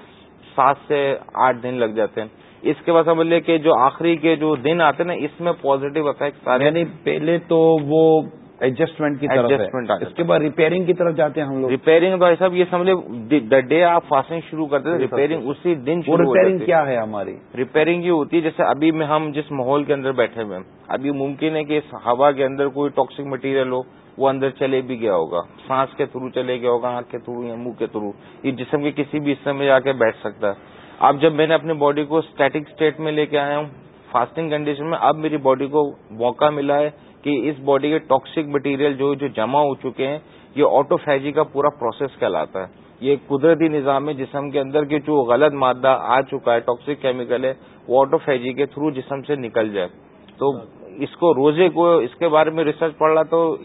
سات سے آٹھ دن لگ جاتے ہیں۔ اس کے بعد سمجھ لیے کہ جو آخری کے جو دن آتے ہیں نا، اس میں پوزیٹو افیکٹ سارے یعنی پہلے تو وہ ایڈجسٹمنٹ کی جاتا اس کے بعد ریپیئرنگ کی طرف جاتے ہیں ہم لوگ۔ ریپیئرنگ بھائی صاحب یہ سمجھ لے دا ڈے آپ فاسٹنگ شروع کرتے تھے ریپیئرنگ اسی دن وہ شروع ہو ریپیئرنگ کیا ہے ہماری؟ ریپیئرنگ یہ ہوتی ہے جیسے ابھی میں ہم جس ماحول کے اندر بیٹھے ہوئے ہیں۔ ابھی ممکن ہے کہ اس ہوا کے اندر کوئی ٹاکسک مٹیریل ہو وہ اندر چلے بھی گیا ہوگا۔ سانس کے تھرو چلے گیا ہوگا آنکھ کے تھرو یا منہ کے تھرو یہ جسم کے کسی بھی حصے میں جا کے بیٹھ سکتا ہے۔ اب جب میں نے اپنی باڈی کو اسٹیٹک اسٹیٹ میں لے کے آیا ہوں فاسٹنگ کنڈیشن میں اب میری باڈی کو موقع ملا ہے کہ اس باڈی کے ٹاکسک مٹیریل جو جو جمع ہو چکے ہیں یہ آٹوفیجی کا پورا پروسیس کہلاتا ہے۔ یہ قدرتی نظام ہے جسم کے اندر کے جو غلط مادہ آ چکا ہے ٹاکسک کیمیکل ہے وہ آٹوفیجی کے تھرو جسم سے نکل جائے۔ تو اس کو روزے کو اس کے بارے میں ریسرچ پڑھ رہا تو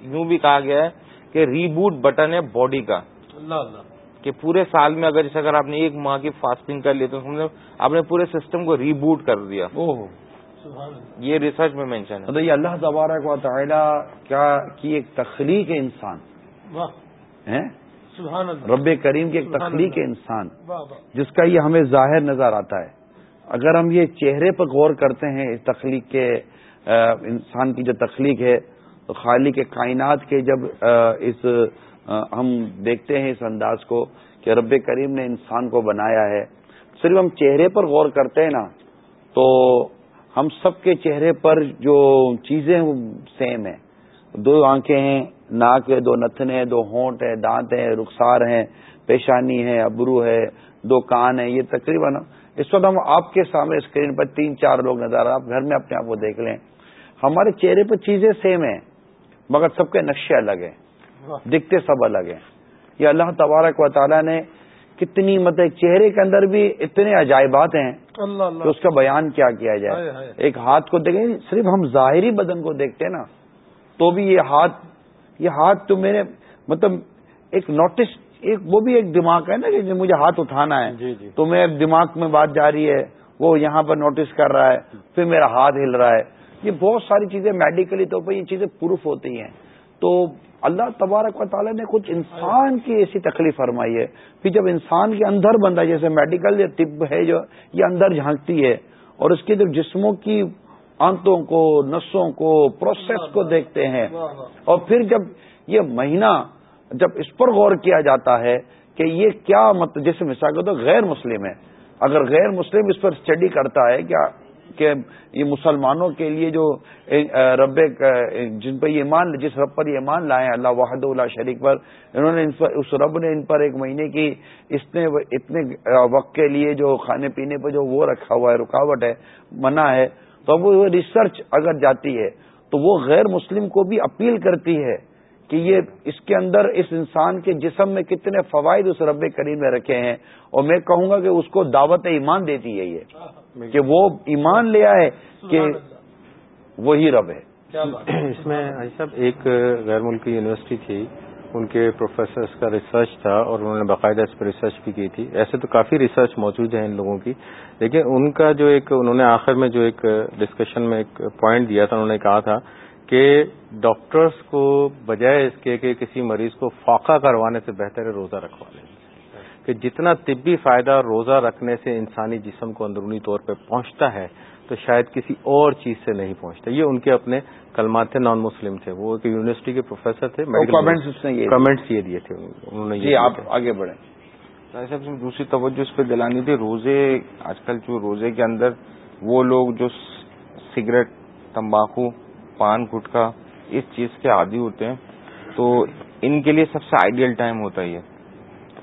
یوں بھی کہا گیا ہے کہ ریبوٹ بٹن ہے باڈی کا۔ اللہ اللہ۔ کہ پورے سال میں اگر جیسے اگر آپ نے ایک ماہ کی فاسٹنگ کر لی تو آپ نے پورے سسٹم کو ریبوٹ کر دیا۔ یہ ریسرچ میں مینشن ہے۔ مطلب یہ اللہ تبارک و تعالی کیا کی ایک تخلیق ہے انسان۔ واہ۔ ہیں؟ سبحان اللہ۔ رب کریم کی ایک تخلیق ہے انسان۔ جس کا یہ ہمیں ظاہر نظر آتا ہے۔ اگر ہم یہ چہرے پر غور کرتے ہیں اس تخلیق کے انسان کی جو تخلیق ہے تو خالق کے کائنات کے جب اس ہم دیکھتے ہیں اس انداز کو کہ رب کریم نے انسان کو بنایا ہے۔ صرف ہم چہرے پر غور کرتے ہیں نا تو ہم سب کے چہرے پر جو چیزیں ہیں سیم ہیں۔ دو آنکھیں ہیں ناک ہے دو نتنے ہیں دو ہونٹ ہیں دانت ہیں رخسار ہیں پیشانی ہے ابرو ہے دو کان ہے یہ تقریباً اس وقت ہم آپ کے سامنے اسکرین پر تین چار لوگ نظر آپ گھر میں اپنے آپ کو دیکھ لیں۔ ہمارے چہرے پہ چیزیں سیم ہیں مگر سب کے نقشے الگ ہیں دکھتے سب الگ ہیں۔ یہ اللہ تبارک و تعالیٰ نے کتنی مطلب چہرے کے اندر بھی اتنے عجائبات ہیں کہ اس کا بیان کیا کیا جائے۔ ایک ہاتھ کو دیکھیں صرف ہم ظاہری بدن کو دیکھتے ہیں نا تو بھی یہ ہاتھ یہ ہاتھ تو میرے مطلب ایک نوٹس ایک وہ بھی ایک دماغ ہے نا کہ مجھے ہاتھ اٹھانا ہے۔ جی جی۔ تو میں دماغ میں بات جاری ہے وہ یہاں پر نوٹس کر رہا ہے پھر میرا ہاتھ ہل رہا ہے۔ یہ بہت ساری چیزیں میڈیکلی طور پر یہ چیزیں پروف ہوتی ہیں۔ تو اللہ تبارک و تعالیٰ نے کچھ انسان کی ایسی تکلیف فرمائی ہے پھر جب انسان کے اندر بندہ جیسے میڈیکل یا طب ہے جو، یہ اندر جھانکتی ہے اور اس کے جب جسموں کی آنتوں کو، نسوں کو پروسیس کو دیکھتے ہیں۔ اور پھر جب یہ مہینہ جب اس پر غور کیا جاتا ہے کہ یہ کیا مطلب جیسے مثال کے تو غیر مسلم ہے۔ اگر غیر مسلم اس پر اسٹڈی کرتا ہے کیا کہ یہ مسلمانوں کے لیے جو رب جن پر یہ ایمان، جس رب پر یہ ایمان لائے اللہ واحد اللہ شریک پر، انہوں نے اس رب نے ان پر ایک مہینے کی اس نے اتنے وقت کے لیے جو کھانے پینے پہ جو وہ رکھا ہوا ہے، رکاوٹ ہے، منع ہے، تو اب وہ ریسرچ اگر جاتی ہے، تو وہ غیر مسلم کو بھی اپیل کرتی ہے کہ یہ اس کے اندر اس انسان کے جسم میں کتنے فوائد اس رب کریم میں رکھے ہیں، اور میں کہوں گا کہ اس کو دعوت ایمان دیتی ہے یہ۔ کہ وہ ایمان لے آئے کہ وہی رب ہے۔ اس میں صاحب ایک غیر ملکی یونیورسٹی تھی ان کے پروفیسرز کا ریسرچ تھا اور انہوں نے باقاعدہ اس پر ریسرچ بھی کی تھی۔ ایسے تو کافی ریسرچ موجود ہے ان لوگوں کی۔ لیکن ان کا جو ایک انہوں نے آخر میں جو ایک ڈسکشن میں ایک پوائنٹ دیا تھا انہوں نے کہا تھا کہ ڈاکٹرز کو بجائے اس کے کہ کسی مریض کو فاقہ کروانے سے بہتر ہے روزہ رکھوا لیں کہ جتنا طبی فائدہ روزہ رکھنے سے انسانی جسم کو اندرونی طور پہ پہنچتا ہے تو شاید کسی اور چیز سے نہیں پہنچتا۔ یہ ان کے اپنے کلمات تھے نان مسلم تھے۔ وہ ایک یونیورسٹی کے پروفیسر تھے کمنٹس یہ دیے۔ تھے۔ انہوں نے جی آپ آگے بڑھیں۔ صاحب دوسری توجہ اس پہ دلانی تھی۔ روزے آج کل جو روزے کے اندر وہ لوگ جو سگریٹ تمباکو پان گٹکا اس چیز کے عادی ہوتے ہیں تو ان کے لیے سب سے آئیڈیل ٹائم ہوتا ہے یہ۔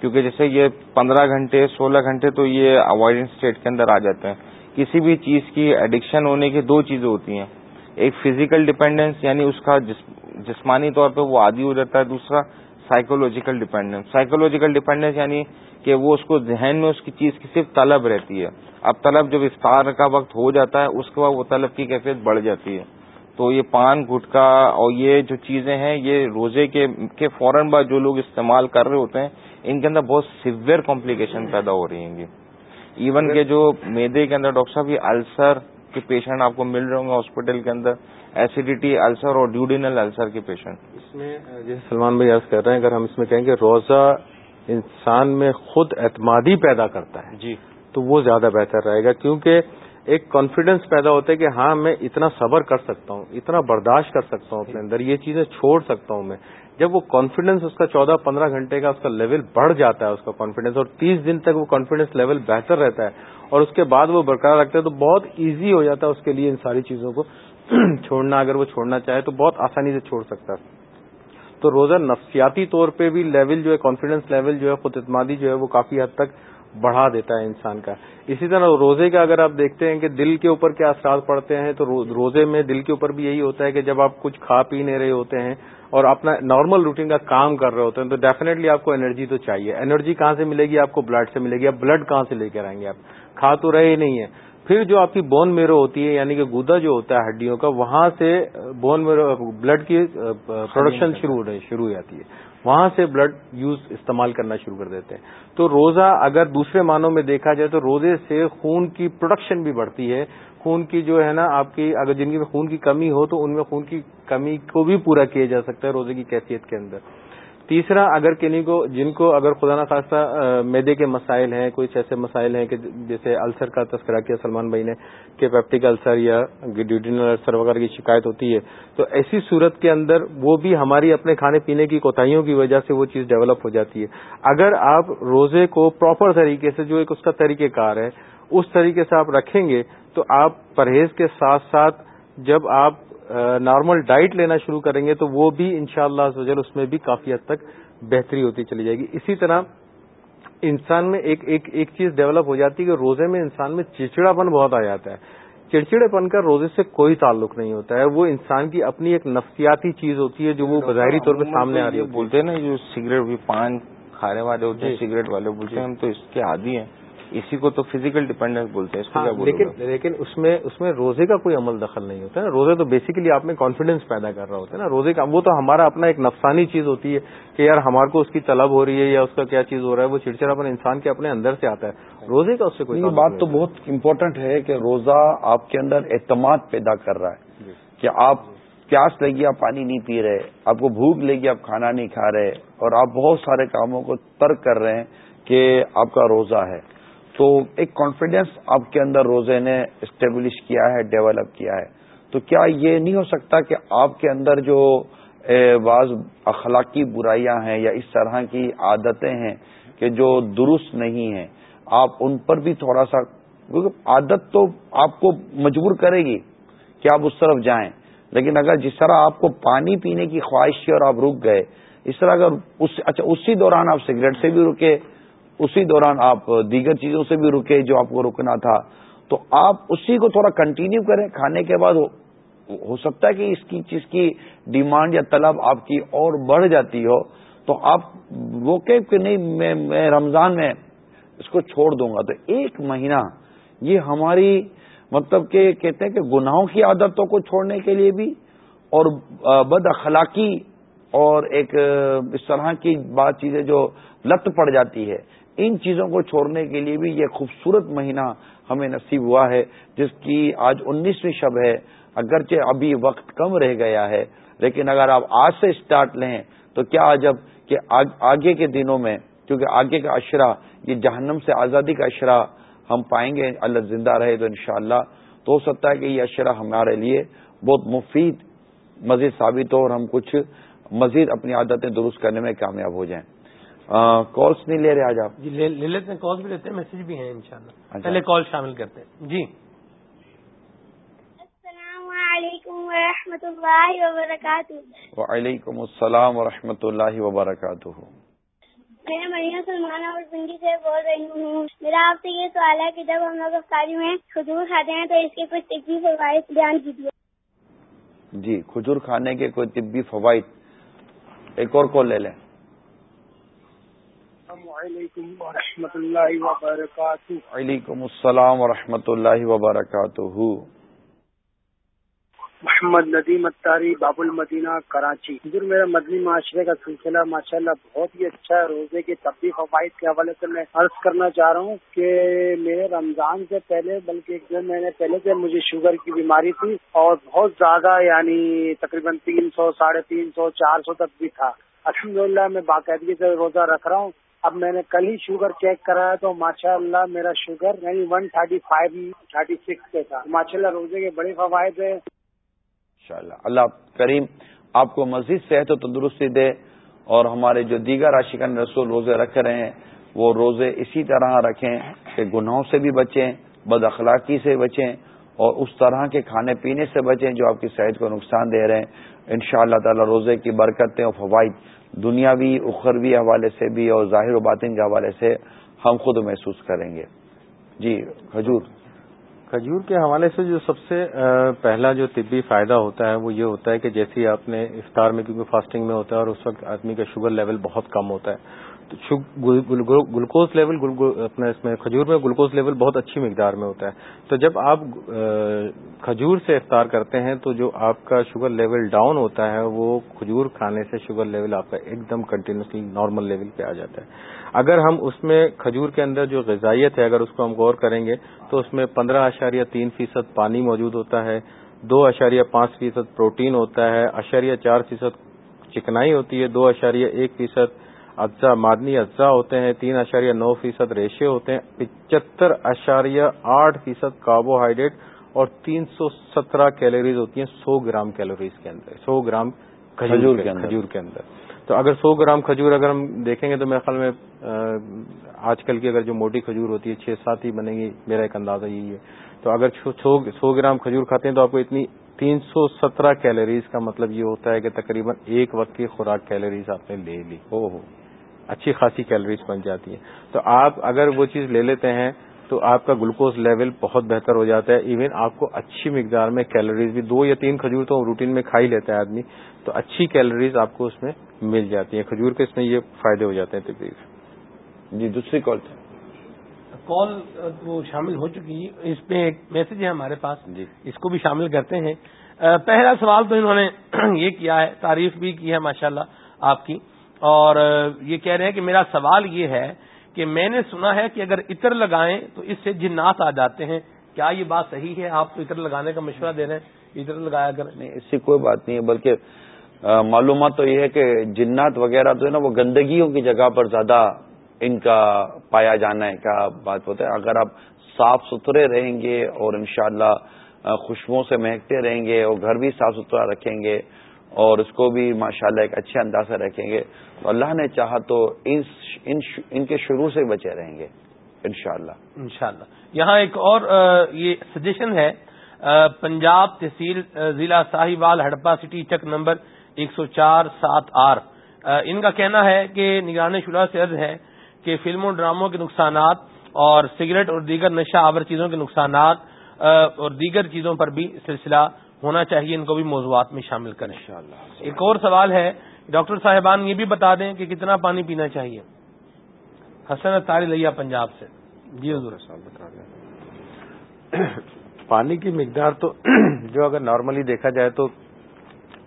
کیونکہ جیسے یہ پندرہ گھنٹے، سولہ گھنٹے تو یہ اوائڈنس اسٹیٹ کے اندر آ جاتے ہیں۔ کسی بھی چیز کی ایڈکشن ہونے کی دو چیزیں ہوتی ہیں۔ ایک فزیکل ڈپینڈینس یعنی اس کا جسمانی طور پہ وہ عادی ہو جاتا ہے، دوسرا سائیکولوجیکل ڈپینڈینس سائیکولوجیکل ڈپینڈینس یعنی کہ وہ اس کو ذہن میں اس کی چیز کی صرف طلب رہتی ہے۔ اب طلب جب افطار کا وقت ہو جاتا ہے، اس کے بعد وہ طلب کی کیفیت بڑھ جاتی ہے۔ تو یہ پان گٹکا اور یہ جو چیزیں ہیں، یہ روزے کے فوراً بعد جو لوگ استعمال کر رہے ہوتے ہیں ان کے اندر بہت سیویئر کمپلیکیشن پیدا ہو رہی ہیں ایون کہ جو میدے کے اندر ڈاکٹر صاحب یہ السر کے پیشنٹ آپ کو مل رہے ہوں گے ہاسپٹل کے اندر ایسیڈیٹی السر اور ڈیوڈینل السر کے پیشنٹ اس میں جیسے سلمان بھائی عرض کر رہے ہیں اگر ہم اس میں کہیں گے روزہ انسان میں خود اعتمادی پیدا کرتا ہے جی۔ تو وہ زیادہ بہتر رہے گا کیونکہ ایک کانفیڈینس پیدا ہوتا ہے کہ ہاں میں اتنا صبر کر سکتا ہوں اتنا برداشت کر سکتا ہوں اپنے اندر یہ چیزیں چھوڑ سکتا ہوں میں۔ جب وہ کانفیڈینس اس کا چودہ پندرہ گھنٹے کا اس کا لیول بڑھ جاتا ہے، اس کا کانفیڈینس اور تیس دن تک وہ کانفیڈینس لیول بہتر رہتا ہے، اور اس کے بعد وہ برقرار رکھتا ہے تو بہت ایزی ہو جاتا ہے اس کے لیے ان ساری چیزوں کو چھوڑنا، اگر وہ چھوڑنا چاہے تو بہت آسانی سے چھوڑ سکتا ہے۔ تو روزہ نفسیاتی طور پہ بھی لیول جو ہے کانفیڈینس لیول جو ہے، خود اعتمادی جو ہے، وہ کافی حد تک بڑھا دیتا ہے انسان کا۔ اسی طرح روزے کا اگر آپ دیکھتے ہیں کہ دل کے اوپر کیا اثرات پڑتے ہیں تو روزے میں دل کے اوپر بھی یہی ہوتا ہے کہ جب آپ کچھ کھا پی نہیں رہے ہوتے ہیں اور اپنا نارمل روٹین کا کام کر رہے ہوتے ہیں تو ڈیفینیٹلی آپ کو انرجی تو چاہیے۔ انرجی کہاں سے ملے گی؟ آپ کو بلڈ سے ملے گی۔ آپ بلڈ کہاں سے لے کے آئیں گے آپ؟ کھا تو رہے ہی نہیں ہے پھر جو آپ کی بون میرو ہوتی ہے یعنی کہ گودا جو ہوتا ہے ہڈیوں کا وہاں سے بون میرو بلڈ کی پروڈکشن شروع ہو جاتی ہے۔ وہاں سے بلڈ یوز استعمال کرنا شروع کر دیتے ہیں۔ تو روزہ اگر دوسرے معنوں میں دیکھا جائے تو روزے سے خون کی پروڈکشن بھی بڑھتی ہے۔ خون کی جو ہے نا آپ کی اگر جن کی خون کی کمی ہو تو ان میں خون کی کمی کو بھی پورا کیا جا سکتا ہے روزے کی کیفیت کے اندر۔ تیسرا، اگر کنہیں کو، جن کو اگر خدا نخواستہ میدے کے مسائل ہیں کچھ ایسے مسائل ہیں کہ جیسے السر کا تذکرہ کیا سلمان بھائی نے کہ پیپٹک السر یا ڈیوڈینل السر وغیرہ کی شکایت ہوتی ہے، تو ایسی صورت کے اندر وہ بھی ہماری اپنے کھانے پینے کی کوتاہیوں کی وجہ سے وہ چیز ڈیولپ ہو جاتی ہے۔ اگر آپ روزے کو پراپر طریقے سے، جو ایک اس کا طریقہ کار ہے، اس طریقے سے آپ رکھیں گے، تو آپ پرہیز کے ساتھ ساتھ جب آپ نارمل ڈائٹ لینا شروع کریں گے تو وہ بھی ان شاء اللہ اس میں بھی کافی حد تک بہتری ہوتی چلی جائے گی۔ اسی طرح انسان میں ایک ایک ایک چیز ڈیولپ ہو جاتی ہے کہ روزے میں انسان میں چڑچڑاپن بہت آ جاتا ہے۔ چڑچڑے پن کا روزے سے کوئی تعلق نہیں ہوتا ہے۔ وہ انسان کی اپنی ایک نفسیاتی چیز ہوتی ہے جو وہ بظاہری طور پہ سامنے آ رہی ہے۔ بولتے ہیں نا جو سگریٹ بھی پان کھانے والے ہوتے ہیں سگریٹ والے بولتے ہیں ہم تو اس کے عادی ہیں۔ اسی کو تو فزیکل ڈیپینڈنس بولتے ہیں اس کو ہاں، کیا لیکن لیکن اس میں اس میں روزے کا کوئی عمل دخل نہیں ہوتا ہے نا۔ روزے تو بیسیکلی آپ میں کانفیڈینس پیدا کر رہا ہوتا ہے نا۔ روزے کا وہ تو ہمارا اپنا ایک نفسانی چیز ہوتی ہے کہ یار ہمارے کو اس کی طلب ہو رہی ہے یا اس کا کیا چیز ہو رہا ہے وہ چڑچڑاپن انسان کے اپنے اندر سے آتا ہے۔ روزے کا اس سے کوئی یہ بات تو بہت امپورٹنٹ ہے کہ روزہ آپ کے اندر اعتماد پیدا کر رہا ہے کہ آپ پیاس لگی آپ پانی نہیں پی رہے آپ کو بھوک لگی آپ کھانا نہیں کھا رہے اور آپ بہت سارے کاموں کو ترک کر رہے ہیں کہ آپ کا روزہ ہے۔ تو ایک کانفیڈینس آپ کے اندر روزے نے اسٹیبلش کیا ہے ڈیولپ کیا ہے۔ تو کیا یہ نہیں ہو سکتا کہ آپ کے اندر جو بعض اخلاقی برائیاں ہیں یا اس طرح کی عادتیں ہیں کہ جو درست نہیں ہیں، آپ ان پر بھی تھوڑا سا عادت تو آپ کو مجبور کرے گی کہ آپ اس طرف جائیں۔ لیکن اگر جس طرح آپ کو پانی پینے کی خواہش تھی اور آپ رک گئے، اس طرح اگر اس اچھا اسی دوران آپ سگریٹ سے بھی رکے اسی دوران آپ دیگر چیزوں سے بھی رکے جو آپ کو رکنا تھا، تو آپ اسی کو تھوڑا کنٹینیو کریں۔ کھانے کے بعد ہو سکتا ہے کہ اس کی چیز کی ڈیمانڈ یا طلب آپ کی اور بڑھ جاتی ہو، تو آپ روکے کہ نہیں، میں رمضان میں اس کو چھوڑ دوں گا۔ تو ایک مہینہ یہ ہماری مطلب کہ کہتے ہیں کہ گناہوں کی عادتوں کو چھوڑنے کے لیے بھی اور بد اخلاقی اور ایک اس طرح کی بات چیزیں جو لت پڑ جاتی ہے۔ ان چیزوں کو چھوڑنے کے لیے بھی یہ خوبصورت مہینہ ہمیں نصیب ہوا ہے، جس کی آج انیسویں شب ہے۔ اگرچہ ابھی وقت کم رہ گیا ہے، لیکن اگر آپ آج سے اسٹارٹ لیں تو کیا عجب کہ آگے کے دنوں میں، کیونکہ آگے کا اشرا، یہ جہنم سے آزادی کا اشرا ہم پائیں گے، اللہ زندہ رہے تو انشاءاللہ۔ تو ہو سکتا ہے کہ یہ اشرا ہمارے لیے بہت مفید، مزید ثابت ہو اور ہم کچھ مزید اپنی عادتیں درست کرنے میں کامیاب ہو جائیں۔ کالس نہیں لے رہے آج آپ۔ جی لے لیتے ہیں کالس بھی لیتے ہیں میسج بھی ہیں انشاءاللہ۔ اچھا۔ پہلے کال شامل کرتے ہیں۔ جی۔ السلام علیکم ورحمۃ اللہ وبرکاتہ۔ وعلیکم السلام ورحمۃ اللہ وبرکاتہ۔ میں مریم سلمان اور زندگی سے بول رہی ہوں۔ میرا آپ سے یہ سوال ہے کہ جب ہم لوگ افطاری میں کھجور کھاتے ہیں تو اس کے کچھ طبی فوائد بیان کیجیے۔ جی کھجور کھانے کے کوئی طبی فوائد ایک اور کال لے لیں۔ السلام علیکم ورحمۃ اللہ وبرکاتہ۔ وعلیکم السلام ورحمۃ اللہ وبرکاتہ۔ محمد ندیم اتاری باب المدینہ کراچی۔ حضور میرا مدنی معاشرے کا سلسلہ ماشاء اللہ بہت ہی اچھا ہے۔ روزے کے تبدیل فوائد کے حوالے سے میں عرض کرنا چاہ رہا ہوں کہ میرے رمضان سے پہلے بلکہ ایک دو مہینے پہلے سے مجھے شوگر کی بیماری تھی اور بہت زیادہ یعنی تقریباً تین سو ساڑھے تین سو چار سو تک بھی تھا۔ الحمد میں باقاعدگی سے روزہ رکھ رہا ہوں۔ اب میں نے کل ہی شوگر چیک کرایا تو ماشاء اللہ میرا شوگر یعنی one thirty five thirty six پہ تھا۔ ماشاء اللہ روزے کے بڑے فوائد ہیں۔ اللہ اللہ کریم آپ کو مزید صحت و تندرستی دے اور ہمارے جو دیگر راشکن رسول روزے رکھ رہے ہیں، وہ روزے اسی طرح رکھیں کہ گناہوں سے بھی بچیں، بد اخلاقی سے بچیں اور اس طرح کے کھانے پینے سے بچیں جو آپ کی صحت کو نقصان دے رہے ہیں۔ ان شاء اللہ تعالی روزے کی برکتیں اور فوائد دنیاوی اخروی حوالے سے بھی اور ظاہر و باطن کے حوالے سے ہم خود محسوس کریں گے۔ جی کھجور۔ کھجور کے حوالے سے جو سب سے پہلا جو طبی فائدہ ہوتا ہے وہ یہ ہوتا ہے کہ جیسے آپ نے افطار میں، کیونکہ فاسٹنگ میں ہوتا ہے اور اس وقت آدمی کا شوگر لیول بہت کم ہوتا ہے گلوکوز لیول اپنے اس میں کھجور میں گلوکوز لیول بہت اچھی مقدار میں ہوتا ہے۔ تو جب آپ کھجور سے افطار کرتے ہیں تو جو آپ کا شوگر لیول ڈاؤن ہوتا ہے، وہ کھجور کھانے سے شوگر لیول آپ کا ایک دم کنٹینیوسلی نارمل لیول پہ آ جاتا ہے۔ اگر ہم اس میں کھجور کے اندر جو غذائیت ہے، اگر اس کو ہم غور کریں گے تو اس میں پندرہ اشاریہ تین فیصد پانی موجود ہوتا ہے، دو اشاریہ پانچ فیصد پروٹین ہوتا ہے، اشاریہ چار فیصد چکنائی ہوتی ہے، دو اشاریہ ایک فیصد اجزا معدنی اجزاء ہوتے ہیں تین اشاریہ نو فیصد ریشے ہوتے ہیں پچہتر اشاریہ آٹھ فیصد کاربوہائیڈریٹ اور تین سو سترہ کیلوریز ہوتی ہیں سو گرام کیلوریز کے اندر سو گرام کھجور کے اندر۔ تو اگر سو گرام کھجور اگر ہم دیکھیں گے تو میرے خیال میں آج کل کی اگر جو موٹی کھجور ہوتی ہے چھ سات ہی بنے گی میرا ایک اندازہ یہی ہے۔ تو اگر سو گرام کھجور کھاتے ہیں تو آپ کو اتنی تین سو سترہ کیلوریز کا مطلب یہ ہوتا ہے کہ تقریباً ایک وقت کی خوراک کیلوریز آپ نے لے لی۔ ہو۔ اچھی خاصی کیلریز بن جاتی ہیں۔ تو آپ اگر وہ چیز لے لیتے ہیں تو آپ کا گلوکوز لیول بہت بہتر ہو جاتا ہے۔ ایون آپ کو اچھی مقدار میں کیلریز بھی دو یا تین کھجور تو روٹین میں کھا ہی لیتا ہے آدمی۔ تو اچھی کیلریز آپ کو اس میں مل جاتی ہیں۔ کھجور کے اس میں یہ فائدے ہو جاتے ہیں تقریب جی دوسری کال کال وہ شامل ہو چکی۔ ہے اس پہ ایک میسج ہے ہمارے پاس۔ جی۔ اس کو بھی شامل کرتے ہیں۔ پہلا سوال تو انہوں نے یہ کیا ہے تعریف بھی کی ہے ماشاءاللہ آپ کی۔ اور یہ کہہ رہے ہیں کہ میرا سوال یہ ہے کہ میں نے سنا ہے کہ اگر عطر لگائیں تو اس سے جنات آ جاتے ہیں۔ کیا یہ بات صحیح ہے؟ آپ کو عطر لگانے کا مشورہ دے رہے ہیں، عطر لگایا کر نہیں، اس سے کوئی بات نہیں ہے، بلکہ معلومات تو یہ ہے کہ جنات وغیرہ تو ہے نا، وہ گندگیوں کی جگہ پر زیادہ ان کا پایا جانا ہے۔ کیا بات ہوتا ہے؟ اگر آپ صاف ستھرے رہیں گے اور انشاءاللہ خوشبو سے مہکتے رہیں گے اور گھر بھی صاف ستھرا رکھیں گے اور اس کو بھی ماشاءاللہ ایک اچھے انداز سے رکھیں گے تو اللہ نے چاہا تو ان کے شروع سے بچے رہیں گے انشاءاللہ۔ انشاءاللہ۔ یہاں ایک اور یہ سجیشن ہے پنجاب تحصیل ضلع صاحبال ہڑپا سٹی چک نمبر ایک سو چار سات آر ان کا کہنا ہے کہ نگران شدہ سے عرض ہے کہ فلموں ڈراموں کے نقصانات اور سگریٹ اور دیگر نشہ آور چیزوں کے نقصانات اور دیگر چیزوں پر بھی سلسلہ ہونا چاہیے ان کو بھی موضوعات میں شامل کریں۔ ایک اور سوال ہے ڈاکٹر صاحبان یہ بھی بتا دیں کہ کتنا پانی پینا چاہیے۔ حسن تاری لیا پنجاب سے۔ جی حضور۔ صاحب بتا دیں۔ پانی کی مقدار تو جو اگر نارملی دیکھا جائے تو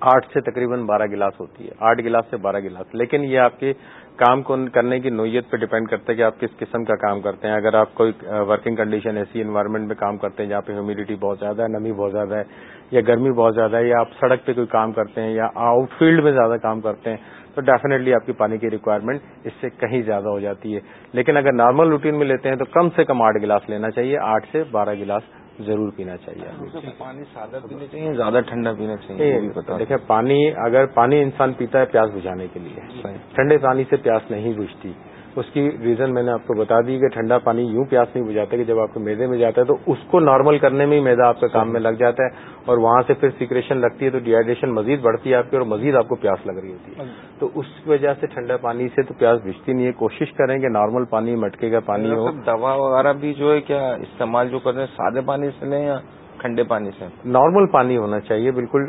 آٹھ سے تقریباً بارہ گلاس ہوتی ہے۔ آٹھ گلاس سے بارہ گلاس۔ لیکن یہ آپ کے کام کو کرنے کی نوعیت پہ ڈیپینڈ کرتا ہے کہ آپ کس قسم کا کام کرتے ہیں۔ اگر آپ کوئی ورکنگ کنڈیشن ایسی انوائرمنٹ میں کام کرتے ہیں جہاں پہ ہیومیڈیٹی بہت زیادہ ہے، نمی بہت زیادہ ہے، یا گرمی بہت زیادہ ہے، یا آپ سڑک پہ کوئی کام کرتے ہیں، یا آؤٹ فیلڈ میں زیادہ کام کرتے ہیں، تو ڈیفینیٹلی آپ کی پانی کی ریکوائرمنٹ اس سے کہیں زیادہ ہو جاتی ہے۔ لیکن اگر نارمل روٹین میں لیتے ہیں تو کم سے کم آٹھ گلاس لینا چاہیے، آٹھ سے بارہ گلاس ضرور پینا چاہیے۔ پانی سادہ پینا چاہیے زیادہ ٹھنڈا پینا چاہیے دیکھیں پانی اگر پانی انسان پیتا ہے پیاس بجھانے کے لیے ٹھنڈے پانی سے پیاس نہیں بجھتی۔ اس کی ریزن میں نے آپ کو بتا دی کہ ٹھنڈا پانی یوں پیاس نہیں بجھاتا کہ جب آپ کو میدے میں جاتا ہے تو اس کو نارمل کرنے میں ہی میدا آپ کے کام میں لگ جاتا ہے اور وہاں سے پھر سیکریشن لگتی ہے تو ڈیہائیڈریشن مزید بڑھتی ہے آپ کی اور مزید آپ کو پیاس لگ رہی ہوتی ہے۔ تو اس وجہ سے ٹھنڈا پانی سے تو پیاس بجتی نہیں ہے۔ کوشش کریں کہ نارمل پانی، مٹکے کا پانی ہو۔ دوا وغیرہ بھی جو ہے، کیا استعمال جو کرتے ہیں، سادے پانی سے لیں یا ٹھنڈے پانی سے۔ نارمل پانی ہونا چاہیے بالکل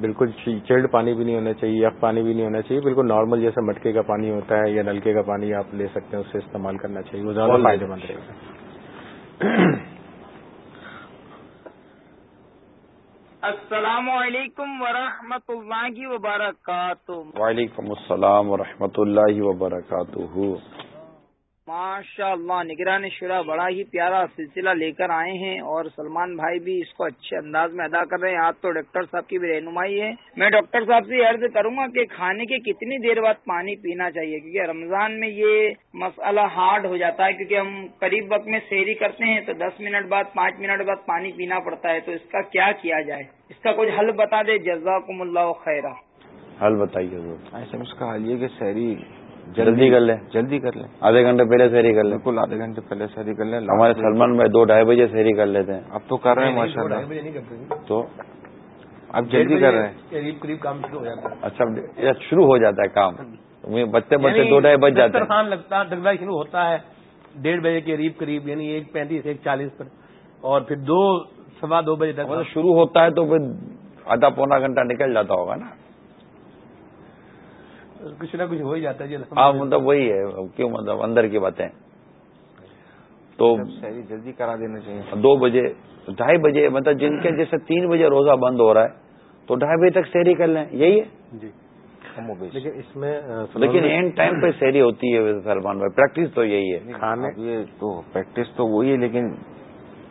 بالکل چلڈ پانی بھی نہیں ہونا چاہیے یخ پانی بھی نہیں ہونا چاہیے بالکل نارمل جیسے مٹکے کا پانی ہوتا ہے یا نلکے کا پانی آپ لے سکتے ہیں اس سے استعمال کرنا چاہیے وہ زیادہ فائدہ مند رہے گا۔ السلام علیکم ورحمۃ اللہ وبرکاتہ۔ وعلیکم السلام ورحمۃ اللہ وبرکاتہ۔ ماشاء اللہ نگران شرا بڑا ہی پیارا سلسلہ لے کر آئے ہیں اور سلمان بھائی بھی اس کو اچھے انداز میں ادا کر رہے ہیں۔ آج تو ڈاکٹر صاحب کی بھی رہنمائی ہے۔ میں ڈاکٹر صاحب سے عرض کروں گا کہ کھانے کے کتنی دیر بعد پانی پینا چاہیے؟ کیونکہ رمضان میں یہ مسئلہ ہارڈ ہو جاتا ہے کیونکہ ہم قریب وقت میں سیری کرتے ہیں تو دس منٹ بعد پانچ منٹ بعد پانی پینا پڑتا ہے۔ تو اس کا کیا کیا جائے؟ اس کا کچھ حل بتا دے جزاکم اللہ خیرہ۔ حل بتائیے ایسا اس کا حل یہ کہ سیری جلدی کر لیں۔ جلدی کر لیں۔ آدھے گھنٹے پہلے سحری کر لیں۔ بالکل آدھے گھنٹے پہلے سحری کر لیں۔ ہمارے سلمان بھائی دو ڈھائی بجے سحری کر لیتے ہیں۔ اب تو کر رہے ہیں ماشاء اللہ تو اب جلدی کر رہے ہیں۔ قریب قریب کام شروع ہو جاتا ہے۔ اچھا شروع ہو جاتا ہے کام۔ بچتے بچتے دو ڈھائی بج جاتے ہیں۔ خان لگتا ہے شروع ہوتا ہے ڈیڑھ بجے کے قریب قریب یعنی ایک پینتیس ایک چالیس پر۔ اور پھر دو سوا دو بجے تک شروع ہوتا ہے تو پھر آدھا پونا گھنٹہ نکل جاتا ہوگا نا۔ کچھ نہ کچھ ہو ہی جاتا ہے ہاں مطلب وہی ہے کیوں مطلب اندر کی باتیں۔ تو جلدی کرا دینا چاہیے۔ دو بجے ڈھائی بجے مطلب جن کے جیسے تین بجے روزہ بند ہو رہا ہے تو ڈھائی بجے تک سیری کر لیں یہی ہے۔ جی۔ لیکن اس میں لیکن اینڈ ٹائم پہ سیری ہوتی ہے سلمان بھائی پریکٹس تو یہی ہے۔ کھانے یہ تو پریکٹس تو وہی ہے لیکن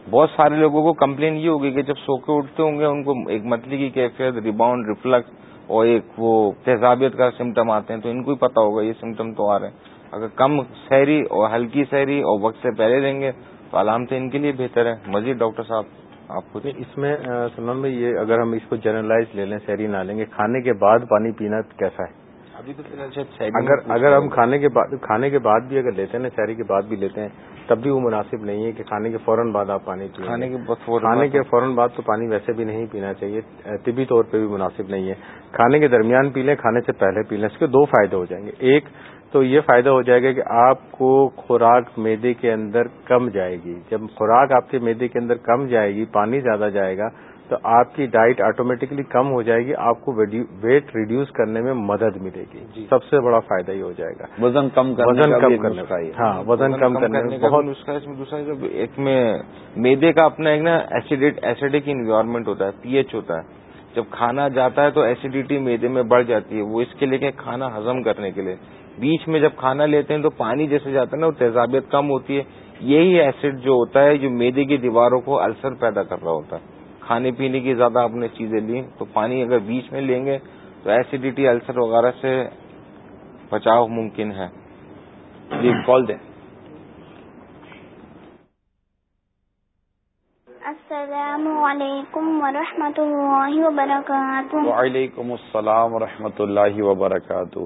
بہت سارے لوگوں کو کمپلین یہ ہوگی کہ جب سو کے اٹھتے ہوں گے ان کو ایک متلی کی کیفیت ریباؤنڈ ریفلکس اور ایک وہ تیزابیت کا سمٹم آتے ہیں تو ان کو ہی پتا ہوگا یہ سمٹم تو آ رہے ہیں۔ اگر کم سحری اور ہلکی سحری اور وقت سے پہلے دیں گے تو علامتیں ان کے لیے بہتر ہے مزید ڈاکٹر صاحب آپ کو اس میں سلمان بھائی یہ اگر ہم اس کو جنرلائز لے لیں سحری نہ لیں گے کھانے کے بعد پانی پینا کیسا ہے؟ ابھی تو اگر اگر ہم کھانے کے بعد کھانے کے بعد بھی اگر لیتے ہیں نا شہری کے بعد بھی لیتے ہیں تب بھی وہ مناسب نہیں ہے کہ کھانے کے فوراً بعد آپ پانی پئیں کھانے کے کھانے کے فوراً بعد تو پانی ویسے بھی نہیں پینا چاہیے طبی طور پہ بھی مناسب نہیں ہے۔ کھانے کے درمیان پی لیں کھانے سے پہلے پی لیں اس کے دو فائدے ہو جائیں گے۔ ایک تو یہ فائدہ ہو جائے گا کہ آپ کو خوراک میدے کے اندر کم جائے گی۔ جب خوراک آپ کے میدے کے اندر کم جائے گی پانی زیادہ جائے گا تو آپ کی ڈائٹ آٹومیٹکلی کم ہو جائے گی آپ کو ویٹ ریڈیوس کرنے میں مدد ملے گی۔ جی۔ سب سے بڑا فائدہ یہ ہو جائے گا۔ وزن کم کرنے وزن کم کرنے کا ہاں وزن کم کرنے کا بہت نسخہ اس میں دوسرا ایک میں میدے کا اپنا ایک نا ایسیڈک انوائرمنٹ ہوتا ہے پی ایچ ہوتا ہے۔ جب کھانا جاتا ہے تو ایسیڈیٹی میدے میں بڑھ جاتی ہے۔ وہ اس کے لیے کہ کھانا ہزم کرنے کے لیے۔ بیچ میں جب کھانا لیتے ہیں تو پانی جیسے جاتا ہے نا وہ تیزابیت کم ہوتی ہے۔ یہی ایسڈ جو ہوتا ہے جو میدے کی دیواروں کو السر پیدا کر رہا ہوتا ہے۔ کھانے پینے کی زیادہ آپ نے چیزیں لی تو پانی اگر بیچ میں لیں گے تو ایسیڈیٹی السر وغیرہ سے بچاؤ ممکن ہے۔ جی کال دیں۔ السلام علیکم ورحمۃ اللہ وبرکاتہ۔ وعلیکم السلام ورحمۃ اللہ وبرکاتہ۔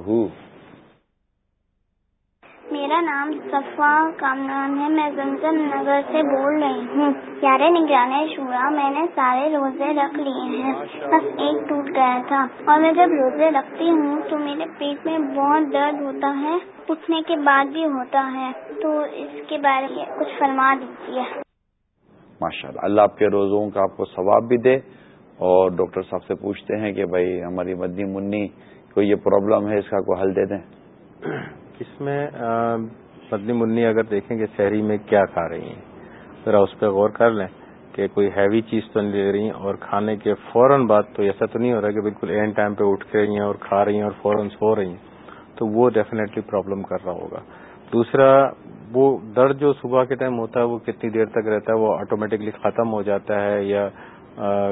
میرا نام صفا کامران ہے، میں زمزم نگر سے بول رہی ہوں۔ پیارے نگران شورا، میں نے سارے روزے رکھ لیے ہیں۔ بس ایک ٹوٹ گیا تھا۔ اور میں جب روزے رکھتی ہوں تو میرے پیٹ میں بہت درد ہوتا ہے۔ اٹھنے کے بعد بھی ہوتا ہے۔ تو اس کے بارے میں کچھ فرما دیجیے۔ ماشاء اللہ اللہ آپ کے روزوں کا آپ کو ثواب بھی دے۔ اور ڈاکٹر صاحب سے پوچھتے ہیں کہ بھائی ہماری مدنی منی کو یہ پرابلم ہے اس کا کوئی حل دے دیں؟ اس میں مدنی منی اگر دیکھیں کہ شہری میں کیا کھا رہی ہیں، ذرا اس پہ غور کر لیں کہ کوئی ہیوی چیز تو نہیں لے رہی ہیں اور کھانے کے فوراً بعد تو ایسا تو نہیں ہو رہا کہ بالکل اینڈ ٹائم پہ اٹھ رہی ہیں اور کھا رہی ہیں اور فوراً سو رہی ہیں، تو وہ ڈیفینیٹلی پرابلم کر رہا ہوگا۔ دوسرا، وہ درد جو صبح کے ٹائم ہوتا ہے، وہ کتنی دیر تک رہتا ہے، وہ آٹومیٹکلی ختم ہو جاتا ہے یا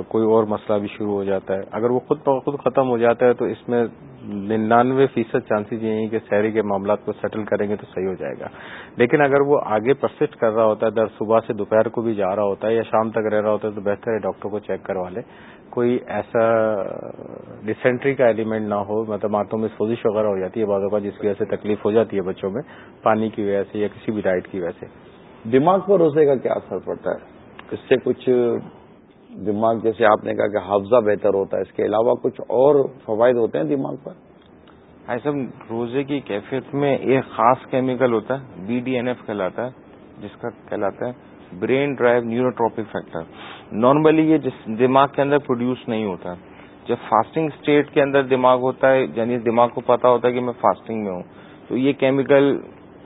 کوئی اور مسئلہ بھی شروع ہو جاتا ہے۔ اگر وہ خود بخود ختم ہو جاتا ہے تو اس میں ننانوے فیصد چانسز یہ ہیں کہ شہری کے معاملات کو سیٹل کریں گے تو صحیح ہو جائے گا۔ لیکن اگر وہ آگے پرسسٹ کر رہا ہوتا ہے، در صبح سے دوپہر کو بھی جا رہا ہوتا ہے یا شام تک رہ رہا ہوتا ہے، تو بہتر ہے ڈاکٹر کو چیک کروا لے۔ کوئی ایسا ڈسینٹری کا ایلیمنٹ نہ ہو مطلب آنتوں میں سوزش وغیرہ ہو جاتی ہے بعضوں کا جس کی وجہ سے تکلیف ہو جاتی ہے بچوں میں، پانی کی وجہ سے یا کسی بھی ڈائٹ کی وجہ سے۔ دماغ پر روزے کا کیا اثر پڑتا ہے؟ اس سے کچھ دماغ جیسے آپ نے کہا کہ حافظہ بہتر ہوتا ہے، اس کے علاوہ کچھ اور فوائد ہوتے ہیں دماغ پر؟ ایسا روزے کی کیفیت میں ایک خاص کیمیکل ہوتا ہے بی ڈی این ایف کہلاتا ہے، جس کا کہلاتا ہے brain drive neurotrophic factor. Normally یہ جس دماغ کے اندر پروڈیوس نہیں ہوتا۔ جب فاسٹنگ اسٹیٹ کے اندر دماغ ہوتا ہے یعنی دماغ کو پتا ہوتا ہے کہ میں فاسٹنگ میں ہوں، تو یہ کیمیکل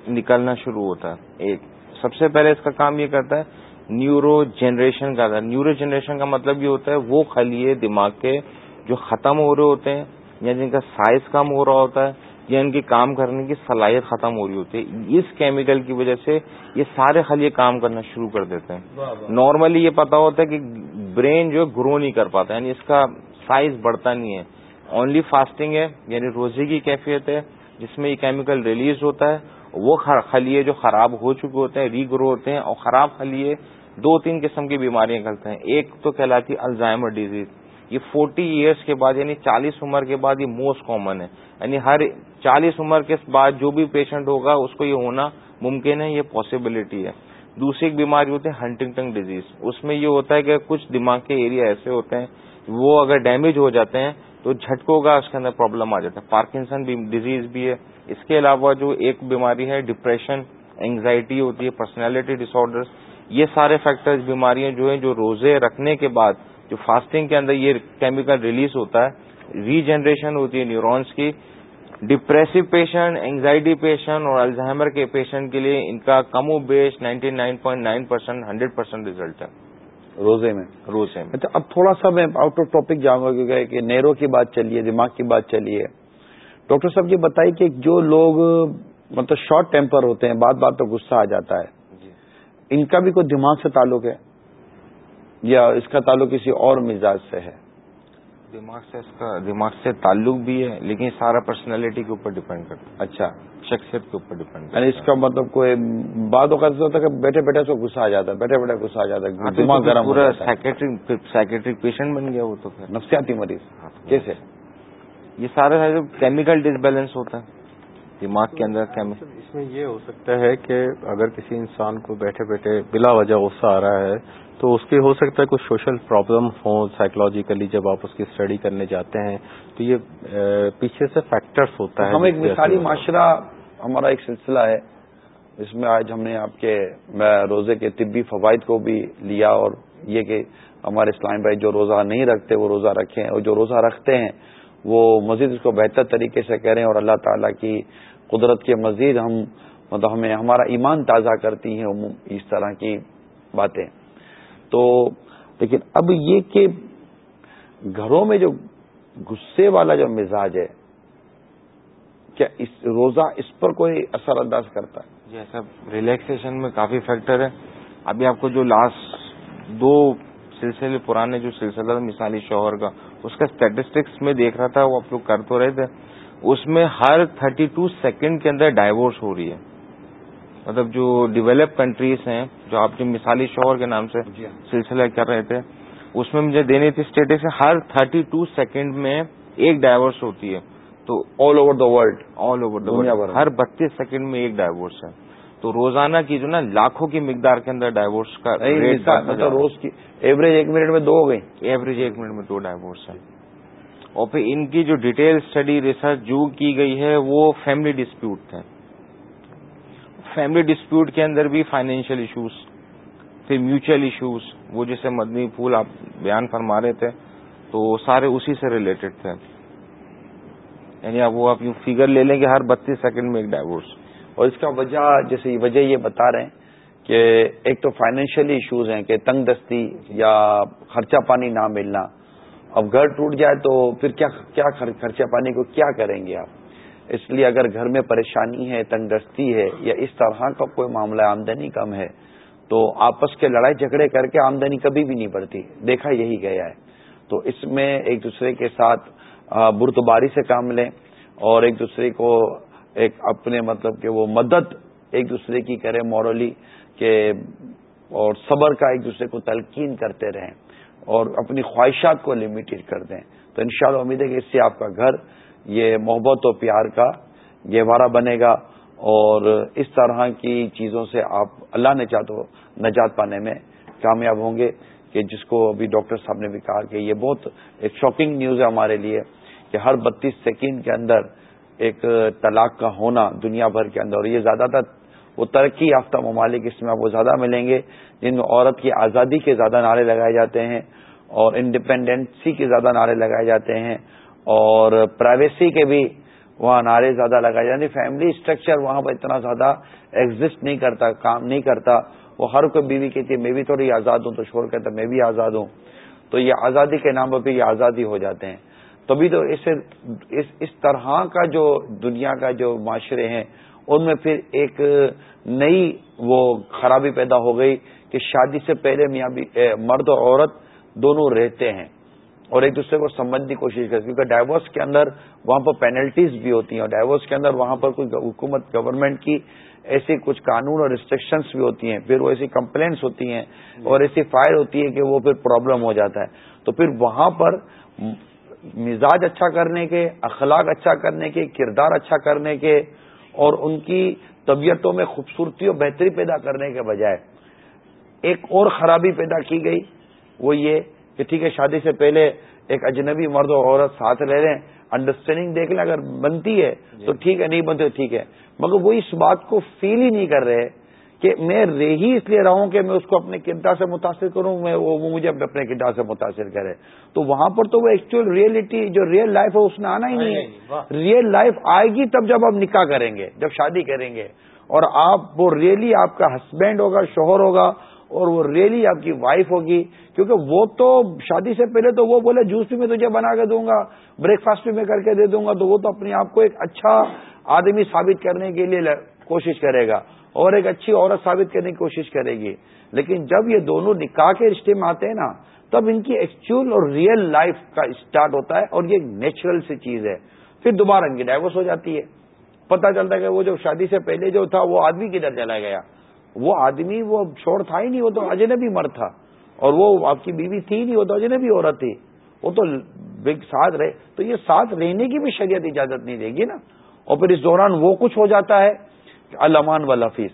نکلنا شروع ہوتا ہے۔ ایک، سب سے پہلے اس کا کام یہ کرتا ہے نیورو جنریشن کا تھا۔ نیورو جنریشن کا مطلب یہ ہوتا ہے وہ خلیے دماغ کے جو ختم ہو رہے ہوتے ہیں یا جن کا سائز کم ہو رہا ہوتا ہے یا ان کی کام کرنے کی صلاحیت ختم ہو رہی ہوتی ہے۔ اس کیمیکل کی وجہ سے یہ سارے خلیے کام کرنا شروع کر دیتے ہیں۔ نارملی یہ پتا ہوتا ہے کہ برین جو ہے گرو نہیں کر پاتا یعنی اس کا سائز بڑھتا نہیں ہے۔ اونلی فاسٹنگ ہے یعنی روزے کی کیفیت ہے جس میں یہ کیمیکل ریلیز ہوتا ہے۔ وہ خلیے جو خراب ہو چکے ہوتے ہیں ری گرو ہوتے ہیں اور خراب خلیے دو تین قسم کی بیماریاں نکلتے ہیں۔ ایک تو کہلاتی الزائمر ڈیزیز یہ فورٹی ایئرس کے بعد یعنی چالیس عمر کے بعد یہ موسٹ کامن ہے۔ یعنی ہر چالیس عمر کے بعد جو بھی پیشنٹ ہوگا، اس کو یہ ہونا ممکن ہے، یہ پاسبلٹی ہے۔ دوسری ایک بیماری ہوتی ہے ہنٹنگٹن ڈیزیز اس میں یہ ہوتا ہے کہ کچھ دماغ کے ایریا ایسے ہوتے ہیں، وہ اگر ڈیمیج ہو جاتے ہیں تو جھٹکوں کا اس کے اندر پرابلم آ جاتا ہے۔ پارکنسن ڈیزیز بھی ہے۔ اس کے علاوہ جو ایک بیماری ہے ڈپریشن اینگزائٹی ہوتی ہے پرسنالٹی ڈس آرڈر یہ سارے فیکٹرز بیماریاں جو ہیں جو روزے رکھنے کے بعد جو فاسٹنگ کے اندر یہ کیمیکل ریلیز ہوتا ہے ری جنریشن ہوتی ہے نیورونس کی ڈپریسو پیشنٹ اینگزائٹی پیشنٹ اور الزہمر کے پیشنٹ کے لیے ان کا کم و بیش ninety nine point nine percent hundred percent result ہے روزے میں روزے میں اچھا اب تھوڑا سا میں آؤٹ آف ٹاپک جاؤں گا کیونکہ کہ نیرو کی بات چلیے دماغ کی بات چلیے ڈاکٹر صاحب یہ بتائیے کہ جو لوگ مطلب شارٹ ٹیمپر ہوتے ہیں بات بات تو غصہ آ جاتا ہے ان کا بھی کوئی دماغ سے تعلق ہے یا اس کا تعلق کسی اور مزاج سے ہے؟ دماغ سے اس کا دماغ سے تعلق بھی ہے لیکن سارا پرسنالٹی کے اوپر ڈیپینڈ کرتا ہے۔ اچھا۔ شخصیت کے اوپر ڈیپینڈ یعنی اس کا مطلب کوئی بعد اوقات ہوتا ہے کہ بیٹھے بیٹھے سے غصہ آ جاتا ہے بیٹھے بیٹھے غصہ آ جاتا ہے ہاں، پورا سائکٹرک پیشنٹ بن گیا وہ تو نفسیاتی مریض۔ ہاں، کیسے؟ یہ سارے کیمیکل ڈس بیلنس ہوتا ہے۔ دماغ کے اندر اس میں یہ ہو سکتا ہے کہ اگر کسی انسان کو بیٹھے بیٹھے بلا وجہ غصہ آ رہا ہے تو اس کے ہو سکتا ہے کچھ سوشل پرابلم ہوں سائیکولوجیکلی جب آپ اس کی اسٹڈی کرنے جاتے ہیں تو یہ پیچھے سے فیکٹرز ہوتا ہے ہم ایک مثالی معاشرہ ہمارا ایک سلسلہ ہے اس میں آج ہم نے آپ کے روزے کے طبی فوائد کو بھی لیا اور یہ کہ ہمارے اسلام بھائی جو روزہ نہیں رکھتے وہ روزہ رکھیں اور جو روزہ رکھتے ہیں وہ مزید اس کو بہتر طریقے سے کریں اور اللہ تعالیٰ کی قدرت کے مزید ہم مطلب ہمیں ہمارا ایمان تازہ کرتی ہیں اس طرح کی باتیں۔ تو لیکن اب یہ کہ گھروں میں جو غصے والا جو مزاج ہے، کیا اس روزہ اس پر کوئی اثر انداز کرتا ہے؟ جی سب ریلیکسیشن میں کافی فیکٹر ہے۔ ابھی آپ کو جو لاسٹ دو سلسلے پرانے جو سلسلہ مثالی شوہر کا اس کا اسٹیٹسٹکس میں دیکھ رہا تھا وہ آپ لوگ کر تو رہے تھے۔ اس میں ہر تھرٹی ٹو سیکنڈ کے اندر ڈائیورس ہو رہی ہے۔ مطلب جو ڈیولپ کنٹریز ہیں جو آپ جو مثالی شوہر کے نام سے جی ہاں۔ سلسلہ کر رہے تھے اس میں مجھے دینی تھی اسٹیٹس ہر تھرٹی ٹو سیکنڈ میں ایک ڈائیورس ہوتی ہے۔ تو all over the world all over the world ہر بتیس سیکنڈ میں ایک ڈائیورس ہے۔ تو روزانہ کی جو نا لاکھوں کی مقدار کے اندر ڈائیورس کا مطلب روز کی ایوریج ایک منٹ میں دو ہو گئی۔ ایوریج ایک منٹ میں دو ڈائیورس ہے اور پھر ان کی جو ڈیٹیل اسٹڈی ریسرچ جو کی گئی ہے وہ فیملی ڈسپیوٹ تھے۔ فیملی ڈسپیوٹ کے اندر بھی فائنینشیل ایشوز پھر میوچل ایشوز وہ جیسے مدنی پھول آپ بیان فرما رہے تھے تو سارے اسی سے ریلیٹڈ تھے۔ یعنی آپ وہ آپ یوں فگر لے لیں کہ ہر بتیس سیکنڈ میں ایک ڈائیورس اور اس کا وجہ جیسے وجہ یہ بتا رہے ہیں کہ ایک تو فائنینشلی ایشوز ہیں کہ تنگ دستی یا خرچہ پانی نہ ملنا۔ اب گھر ٹوٹ جائے تو پھر کیا کیا خرچہ پانی کو کیا کریں گے آپ؟ اس لیے اگر گھر میں پریشانی ہے، تنگ دستی ہے یا اس طرح کا کوئی معاملہ آمدنی کم ہے، تو آپس کے لڑائی جھگڑے کر کے آمدنی کبھی بھی نہیں بڑھتی۔ دیکھا یہی گیا ہے۔ تو اس میں ایک دوسرے کے ساتھ برتباری سے کام لیں اور ایک دوسرے کو ایک اپنے مطلب کہ وہ مدد ایک دوسرے کی کرے مورلی کہ اور صبر کا ایک دوسرے کو تلقین کرتے رہیں اور اپنی خواہشات کو لمیٹڈ کر دیں۔ تو انشاءاللہ امید ہے کہ اس سے آپ کا گھر، یہ محبت و پیار کا گہوارہ بنے گا اور اس طرح کی چیزوں سے آپ اللہ نے چاہتو نجات پانے میں کامیاب ہوں گے کہ جس کو ابھی ڈاکٹر صاحب نے بھی کہا کہ یہ بہت ایک شاکنگ نیوز ہے ہمارے لیے کہ ہر بتیس سیکنڈ کے اندر ایک طلاق کا ہونا دنیا بھر کے اندر، اور یہ زیادہ تر وہ ترقی یافتہ ممالک اس میں وہ زیادہ ملیں گے، جن میں عورت کی آزادی کے زیادہ نعرے لگائے جاتے ہیں، اور انڈیپینڈنسی کے زیادہ نعرے لگائے جاتے ہیں، اور پرائیویسی کے بھی وہاں نعرے زیادہ لگائے جاتے ہیں یعنی فیملی اسٹرکچر وہاں پر اتنا زیادہ ایگزٹ نہیں کرتا، کام نہیں کرتا، وہ ہر کوئی بیوی کہتی ہے میں بھی تھوڑی آزاد ہوں تو شور کہتا میں بھی آزاد ہوں، تو یہ آزادی کے نام پر بھی یہ آزادی ہو جاتے ہیں۔ تبھی تو اسے اس اس طرح کا جو دنیا کا جو معاشرے ہیں، ان میں پھر ایک نئی وہ خرابی پیدا ہو گئی کہ شادی سے پہلے میاں مرد اور عورت دونوں رہتے ہیں۔ اور ایک دوسرے کو سمجھنے کی کوشش کرتے کیونکہ ڈائیورس کے اندر وہاں پر پینلٹیز بھی ہوتی ہیں اور ڈائیورس کے اندر وہاں پر کوئی حکومت گورنمنٹ کی ایسی کچھ قانون اور ریسٹرکشنس بھی ہوتی ہیں، پھر وہ ایسی کمپلینٹس ہوتی ہیں اور ایسی فائر ہوتی ہے کہ وہ پھر پرابلم ہو جاتا ہے۔ تو پھر وہاں پر مزاج اچھا کرنے کے اخلاق اچھا کرنے کے کردار اچھا کرنے کے اور ان کی طبیعتوں میں خوبصورتی اور بہتری پیدا کرنے کے بجائے ایک اور خرابی پیدا کی گئی وہ یہ کہ ٹھیک ہے شادی سے پہلے ایک اجنبی مرد اور عورت ساتھ رہ رہے ہیں انڈرسٹینڈنگ دیکھ لیں اگر بنتی ہے تو ٹھیک ہے نہیں بنتی ٹھیک ہے۔ مگر وہ اس بات کو فیل ہی نہیں کر رہے کہ میں رہی اس لیے رہا ہوں کہ میں اس کو اپنے کردار سے متاثر کروں میں وہ مجھے اپنے کردار سے متاثر کرے۔ تو وہاں پر تو وہ ایکچوئل ریئلٹی جو ریئل لائف ہے اس میں آنا ہی نہیں ہے۔ ریئل لائف آئے گی تب جب آپ نکاح کریں گے جب شادی کریں گے۔ اور آپ وہ ریئلی آپ کا ہسبینڈ ہوگا شوہر ہوگا اور وہ ریئلی آپ کی وائف ہوگی۔ کیونکہ وہ تو شادی سے پہلے تو وہ بولے جوس بھی میں تجھے بنا کے دوں گا بریک فاسٹ بھی میں کر کے دے دوں گا۔ تو وہ تو اپنے آپ کو ایک اچھا آدمی ثابت کرنے کے لیے کوشش کرے گا۔ اور ایک اچھی عورت ثابت کرنے کی کوشش کرے گی۔ لیکن جب یہ دونوں نکاح کے رشتے میں آتے ہیں نا، تب ان کی ایکچوئل اور ریئل لائف کا اسٹارٹ ہوتا ہے اور یہ نیچرل سی چیز ہے۔ پھر دوبارہ ان کی ڈائیورس ہو جاتی ہے۔ پتا چلتا ہے کہ وہ جو شادی سے پہلے جو تھا، وہ آدمی کدھر چلا گیا۔ وہ آدمی، وہ چھوڑ تھا ہی نہیں، وہ تو اجنبی مرد تھا۔ اور وہ آپ کی بیوی تھی نہیں، وہ تو اجنبی عورت تھی۔ وہ تو بگ ساتھ رہے۔ تو یہ ساتھ رہنے کی بھی شریعت اجازت نہیں دے گی نا۔ اور پھر اس دوران وہ کچھ ہو جاتا ہے۔ علمان و لفیظ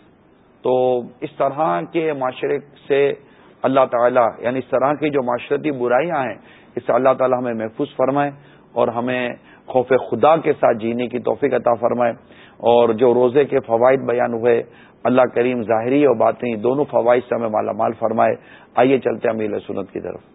تو اس طرح کے معاشرے سے اللہ تعالیٰ یعنی اس طرح کی جو معاشرتی برائیاں ہیں، اس سے اللہ تعالیٰ ہمیں محفوظ فرمائے اور ہمیں خوف خدا کے ساتھ جینے کی توفیق عطا فرمائے۔ اور جو روزے کے فوائد بیان ہوئے، اللہ کریم ظاہری اور باطنی دونوں فوائد سے ہمیں مالا مال فرمائے۔ آئیے چلتے ہیں امیل سنت کی طرف۔